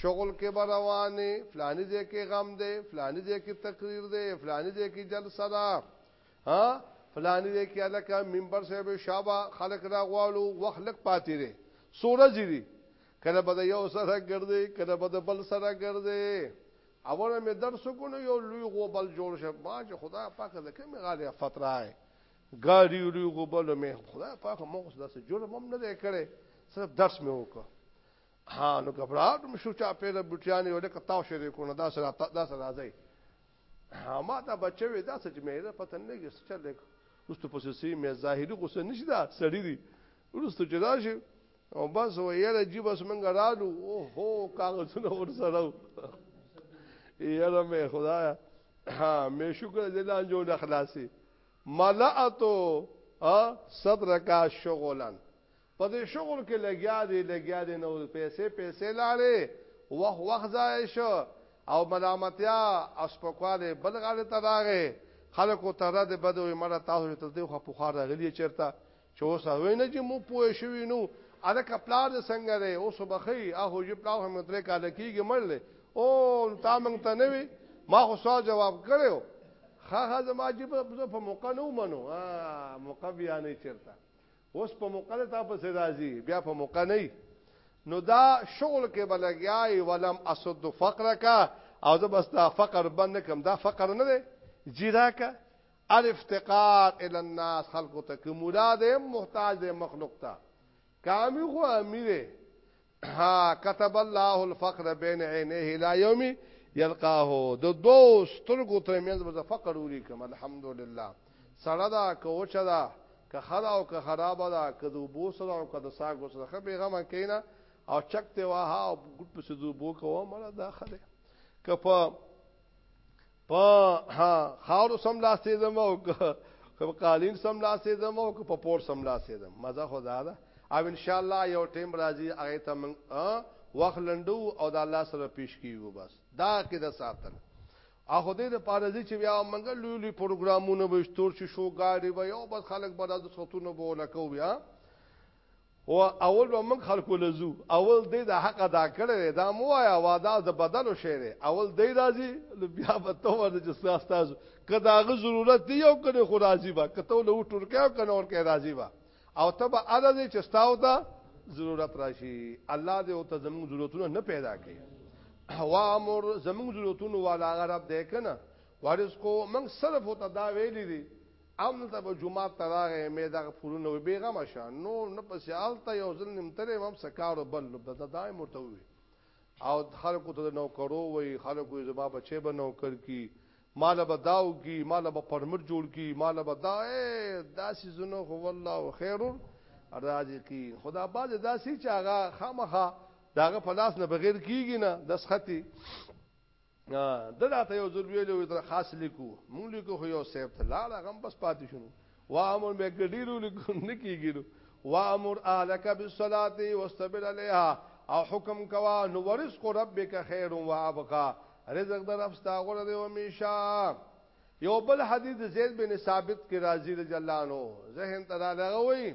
شغل کې به روانې فلانی ځای کې غم دی فلانی ځای کې تقریر دی فلانی ځای کې جلسه ده ها فلانی ځای کې الکه منبر صاحب شابه خلک را غواړو وخت لک پاتې دی سوره جری کله به یو سره ګرځي کله به بل سره ګرځي اوله مې درس کو نو یو لوی غوبل جوړ شه ما چې خدا پاک دې کوم غالي فتره آئے ګاډي لوی غوبل مې خدا پاک مو اوس داسې جوړ مم نه کړي صرف درس مې وکړ ها نو غبرات مشو چا پیدا بوټیان یو لکه تاو شری کو نه دا سره دا سره راځي ها ما ته بچوي دا سچ مې را پته نه کیږي چې لیک رستو پسې سي مې ظاهري غوسه نشي دا سړی دی رستو چې راشي او بس ویل جی بس منګ رالو او هو کاغذونه ور سره یاره مې خدایا ها مې شکر دې لا جو نه خلاصي ملاتو ا صدر کا شغلن په دې شغل کې لګیا دی لګیا دی نو پیسې پیسې لاړې وخت وخت ځای شو او ملامتیا او سپکواله بل غاړه ته راغې خلکو ته را دې بدوي مړه تاسو ته دې خو په خار راغلی چیرته چې اوس هغه نه چې مو پوه شوی نو اده کپلار څنګه دی اوس بخي اهو جی پلاو هم درې کال کېږي مړل او تا مونږ ته نه وي ما خو سوال جواب کړو خا خا زما جی په موقع نو منو ها موقع بیا نه چیرته اوس په موقع ده تا په سرازي بیا په موقع نه نو دا شغل کې بلګیاي ولم اسد فقرک او زه بس دا فقر بند کم دا فقر نه دی جیراک الافتقار الى الناس خلق ته کومولا دې محتاج دې مخلوق ته کامی خو امیر ها كتب الله الفقر بين عينيه لا يوم يلقاه د دوه سترګو ترمنځ به فقر وري کوم الحمدلله سړه دا کوچ دا که خدا او که خراب دا که د بو سره او که د ساګو سره خه پیغام کینا او چک ته واه او ګټ په سدو بو کوه مړه دا خله که په په ها خاور سم لاسې زم او په قالین سم لاسې زم او په پور سم لاسې زم مزه خدا ده او ان شاء الله یو ټیم راځي هغه ته من وخت لندو او د الله سره پیش کیږو بس دا کې د ساتل اخو دې د پارځي چې بیا منګل لوی لوی پروګرامونه به شتور شي شو ګاډي به یو بس خلک به د سختونو به لکو بیا او اول به موږ خلکو لزو اول دې د حق ادا کړی دا مو آیا وادا د بدلو شعر اول دې راځي بیا به تو ورته چې تاسو تاسو کدا غ ضرورت دی یو کړي خو راځي با کته له ټرکه او کنور کې راځي با او تب ادا دې چې تاسو ته ضرورت راشي الله دې او ته زموږ ضرورتونه نه پیدا کړي هوا امر زموږ ضرورتونه والا غرب دې کنه ورزقو موږ صرف او تدا ویلې دي هملته به جمعات ته راغی مې دغه پورونه وي بېغمه شه نو نه پسې هلته یو ځل نیم تلې هم څه کار و بل لوب ده دا یې ورته ووي او خلکو ته د نوکرو وایي خلکو یې زما بچی به نوکر کي ماله به دا وکړي ماله به پرمټ جوړ کړي ماله به دا دا سیزونه خو والله خیر الرازقي خدا باز دا سي چې هغه خامخه داغه پلاس نه بغیر کیږي نه دسختی ددا ته یو ځل ویلو تر خاص لیکو مونږ لیکو خو یو سیب ته لاړه غم بس پاتې شونو وا امر مې ګډیرو لیکو نه کیګیرو وا امر اهلک بالصلاه واستبر علیها او حکم کوا نو ورزق ربک خیر و ابقا رزق در افستا غره دی همیشه یو بل حدیث زید بن ثابت کی راضی رضی الله عنه ذهن تراله وی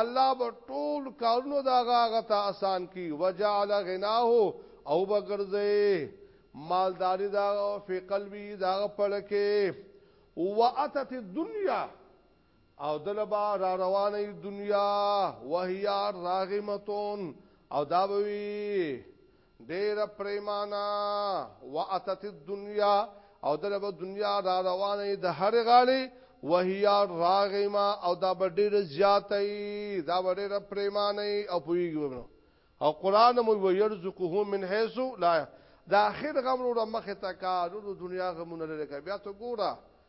الله به ټول کارونه د هغه هغه ته اسان کړي، وجعل غناه او به ګرځوي مالداري د هغه فی قلبه د هغه په زړه کې، واتته الدنیا او دله به راروانه وي دنیا، وهي راغمة او دا به وي ډیر پریمانا واتت الدنيا او دغه دنیا را روانه د هر غاړي وهیا راغما او دا ډیر زیاتې دا ډیر پریمانه او پویګو او قران مو ويرزقه من حيث لا دا اخر غمرو مخه تکا د دنیا غمونه لري بیا ته ګوره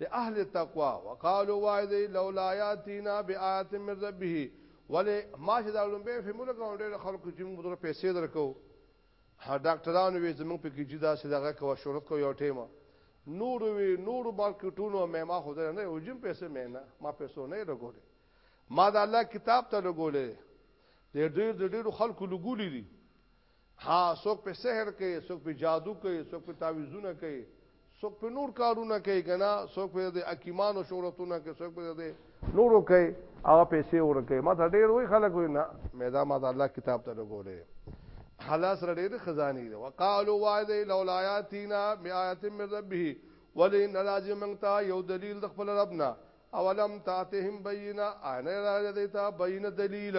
لاهل التقوا وقالوا واذ لولا ياتينا بآيات من ربه ولی ما چې دا لومبه فهمونه کوم ډېر خلکو چې موږ دغه پیسې درکو ها ډاکټرانو وی زموږ په کې چې دا څه دغه کوه شروع کو یو ټیمه نور وی نور مارکیټونو مې ما خو نه او جیم پیسې مې نه ما پیسو نه لګولې ما دا الله کتاب ته لګولې د ډېر د ډېر خلکو لګولې دي ها څوک په سحر کوي څوک په جادو کوي څوک په تعويذونه کوي څوک په نور کارونه کوي کنه څوک په د حکیمانو شهرتونه کوي څوک په د نورو کوي هغه پیسې ورکه ما ته ډیر وای خلک وای نه مې دا ما ته الله کتاب ته لګولې حالا سره ډیر خزانی دی وقالو وعده لولا یاتینا بیات من ربه ولی نراجی منتا یو دلیل د خپل ربنا اولم تاتهم بینه انا را دیتا بینه دلیل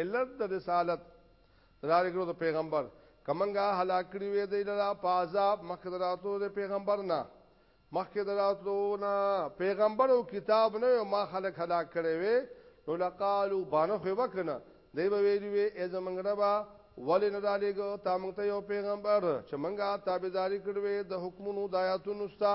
علت د رسالت راګرو د پیغمبر کمنګا هلاک کړی وې دی لرا پازاب مخدراتو د پیغمبر نه مخدراتو نه پیغمبر او کتاب نه ما خلق هلاک کړی وې نو لقالو باندې خو وکنه دی به ویلی وې ای زمنګ ربا ولې نه دالېګو تا مونږ ته یو پیغمبر چې مونږه تابعداري کړو د حکمونو د آیاتونو ستا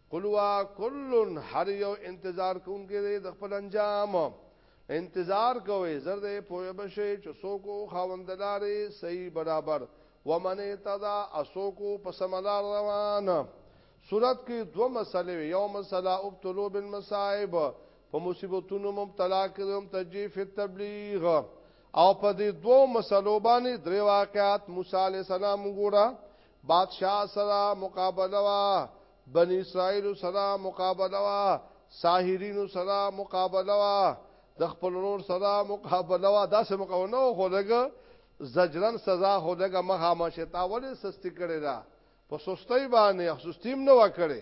قلوا کل هر یو انتظار کوونکی دی د خپل انجام انتظار کوي زر دې پوهه بشي چې څوک خاوندلاري صحیح برابر ومن تدا اسوک په سملار روان صورت کې دوه مسلې یو مسله ابتلوا بالمصائب په مصیبتونو مبتلا کړم تجیف تبلیغ او په دې دوه مسلو باندې درې واقعات موسی عليه السلام ګورا بادشاہ سره مقابله وا بنی اسرائیل سره مقابله وا ساحرین سره مقابله وا د خپل نور سره مقابله وا داسې مقابله نه خو لګ زجرن سزا خو لګ مخه مشتا ولې سستی کړی دا په سستۍ باندې سستیم نه وکړي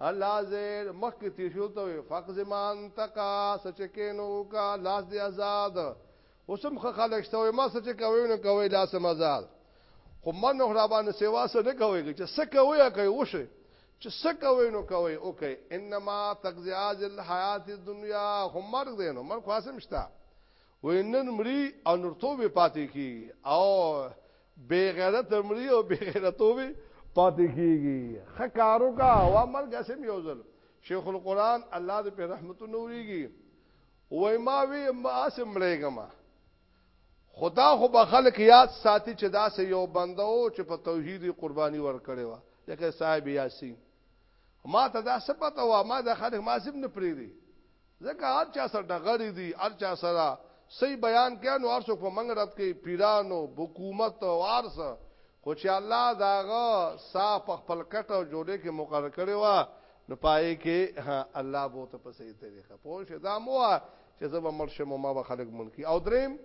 الله زیر مخک تیشو ته فق زمان تکا سچکینو کا لاس دی آزاد اوسم خلک شته ما سچ کوي نو کوي لاس مزاد خو من نو را باندې سیوا سره نه کوي چې څه کوي یا کوي وشه چې څه کوي نو کوي او کوي انما تقزیاز الحیات الدنیا خو مرګ دی نو مرګ خاصم شته وی نن مری او نرتوب پاتې کیږي او بی غیرت مری او بی غیرتوب پاتې کیږي خکارو کا وا مرګ اسم یو ځل شیخ القران الله دې په رحمت نوريږي وای ما وی ما اسم مړېګما خدا خو به خلک یاد ساتي چې دا سه یو بندو چې په توحیدی قرباني ور کړې و لکه صاحب یاسین ما ته دا سپته و ما دا خلک ما سم نه پریری ځکه هر چا سره ډغرې دي هر چا سره صحیح بیان کړي نو هر څوک په منګ رات کې پیرانو حکومت او ارس خو چې الله داغه صاف په خپل کټ او جوړې کې مقرر کړي وا نو پای کې الله بو ته په صحیح طریقه پوه شه دا مو چې زب مرشم ما به خلق مونږ کی او دریم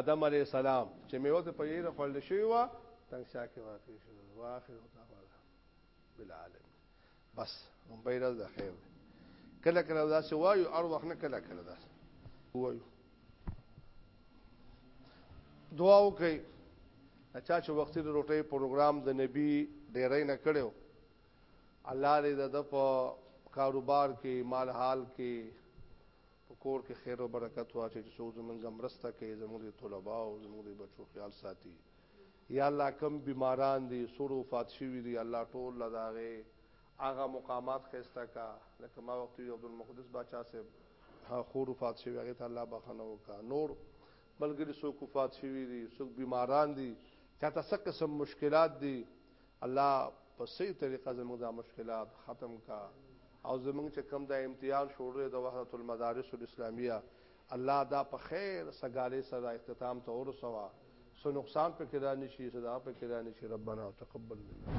آدم علی السلام چې میوه په یې رفل شوی وا تنگ شاکه واقع شو واخر بالعالم بس هم به راز د خیر کله کله دا سی وایو ار وخت نه کله کله دا وایو دعا وکي اچھا چې وختي د روټي پروګرام د نبی ډیرې نه کړو الله دې د په کاروبار کې مال حال کې په کور کې خیر او برکت واچي چې څو زمونږ مرسته کوي زموږ طلباء او زموږ بچو خیال ساتي یا الله کوم بیماران دی سوړ وفات شوی دی الله ټول له داغه هغه مقامات خسته کا لکه ما وخت یو عبدالمقدس باچا صاحب خور وفات شوی هغه ته الله بخنه وکا نور ملګری څوک وفات شوی دی څوک بیماران دی چاته څه قسم مشکلات دی الله په صحیح طریقه زموږ دا مشکلات ختم کا او زموږ چې کم دا امتحان شوړې د وحدت المدارس الاسلامیه الله دا په خیر سګالې سره اختتام ته ورسوا سو نقصان په کې را نشي صدا په کې را نشي ربنا تقبل منا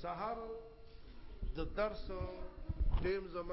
سحر د درس ټیم زما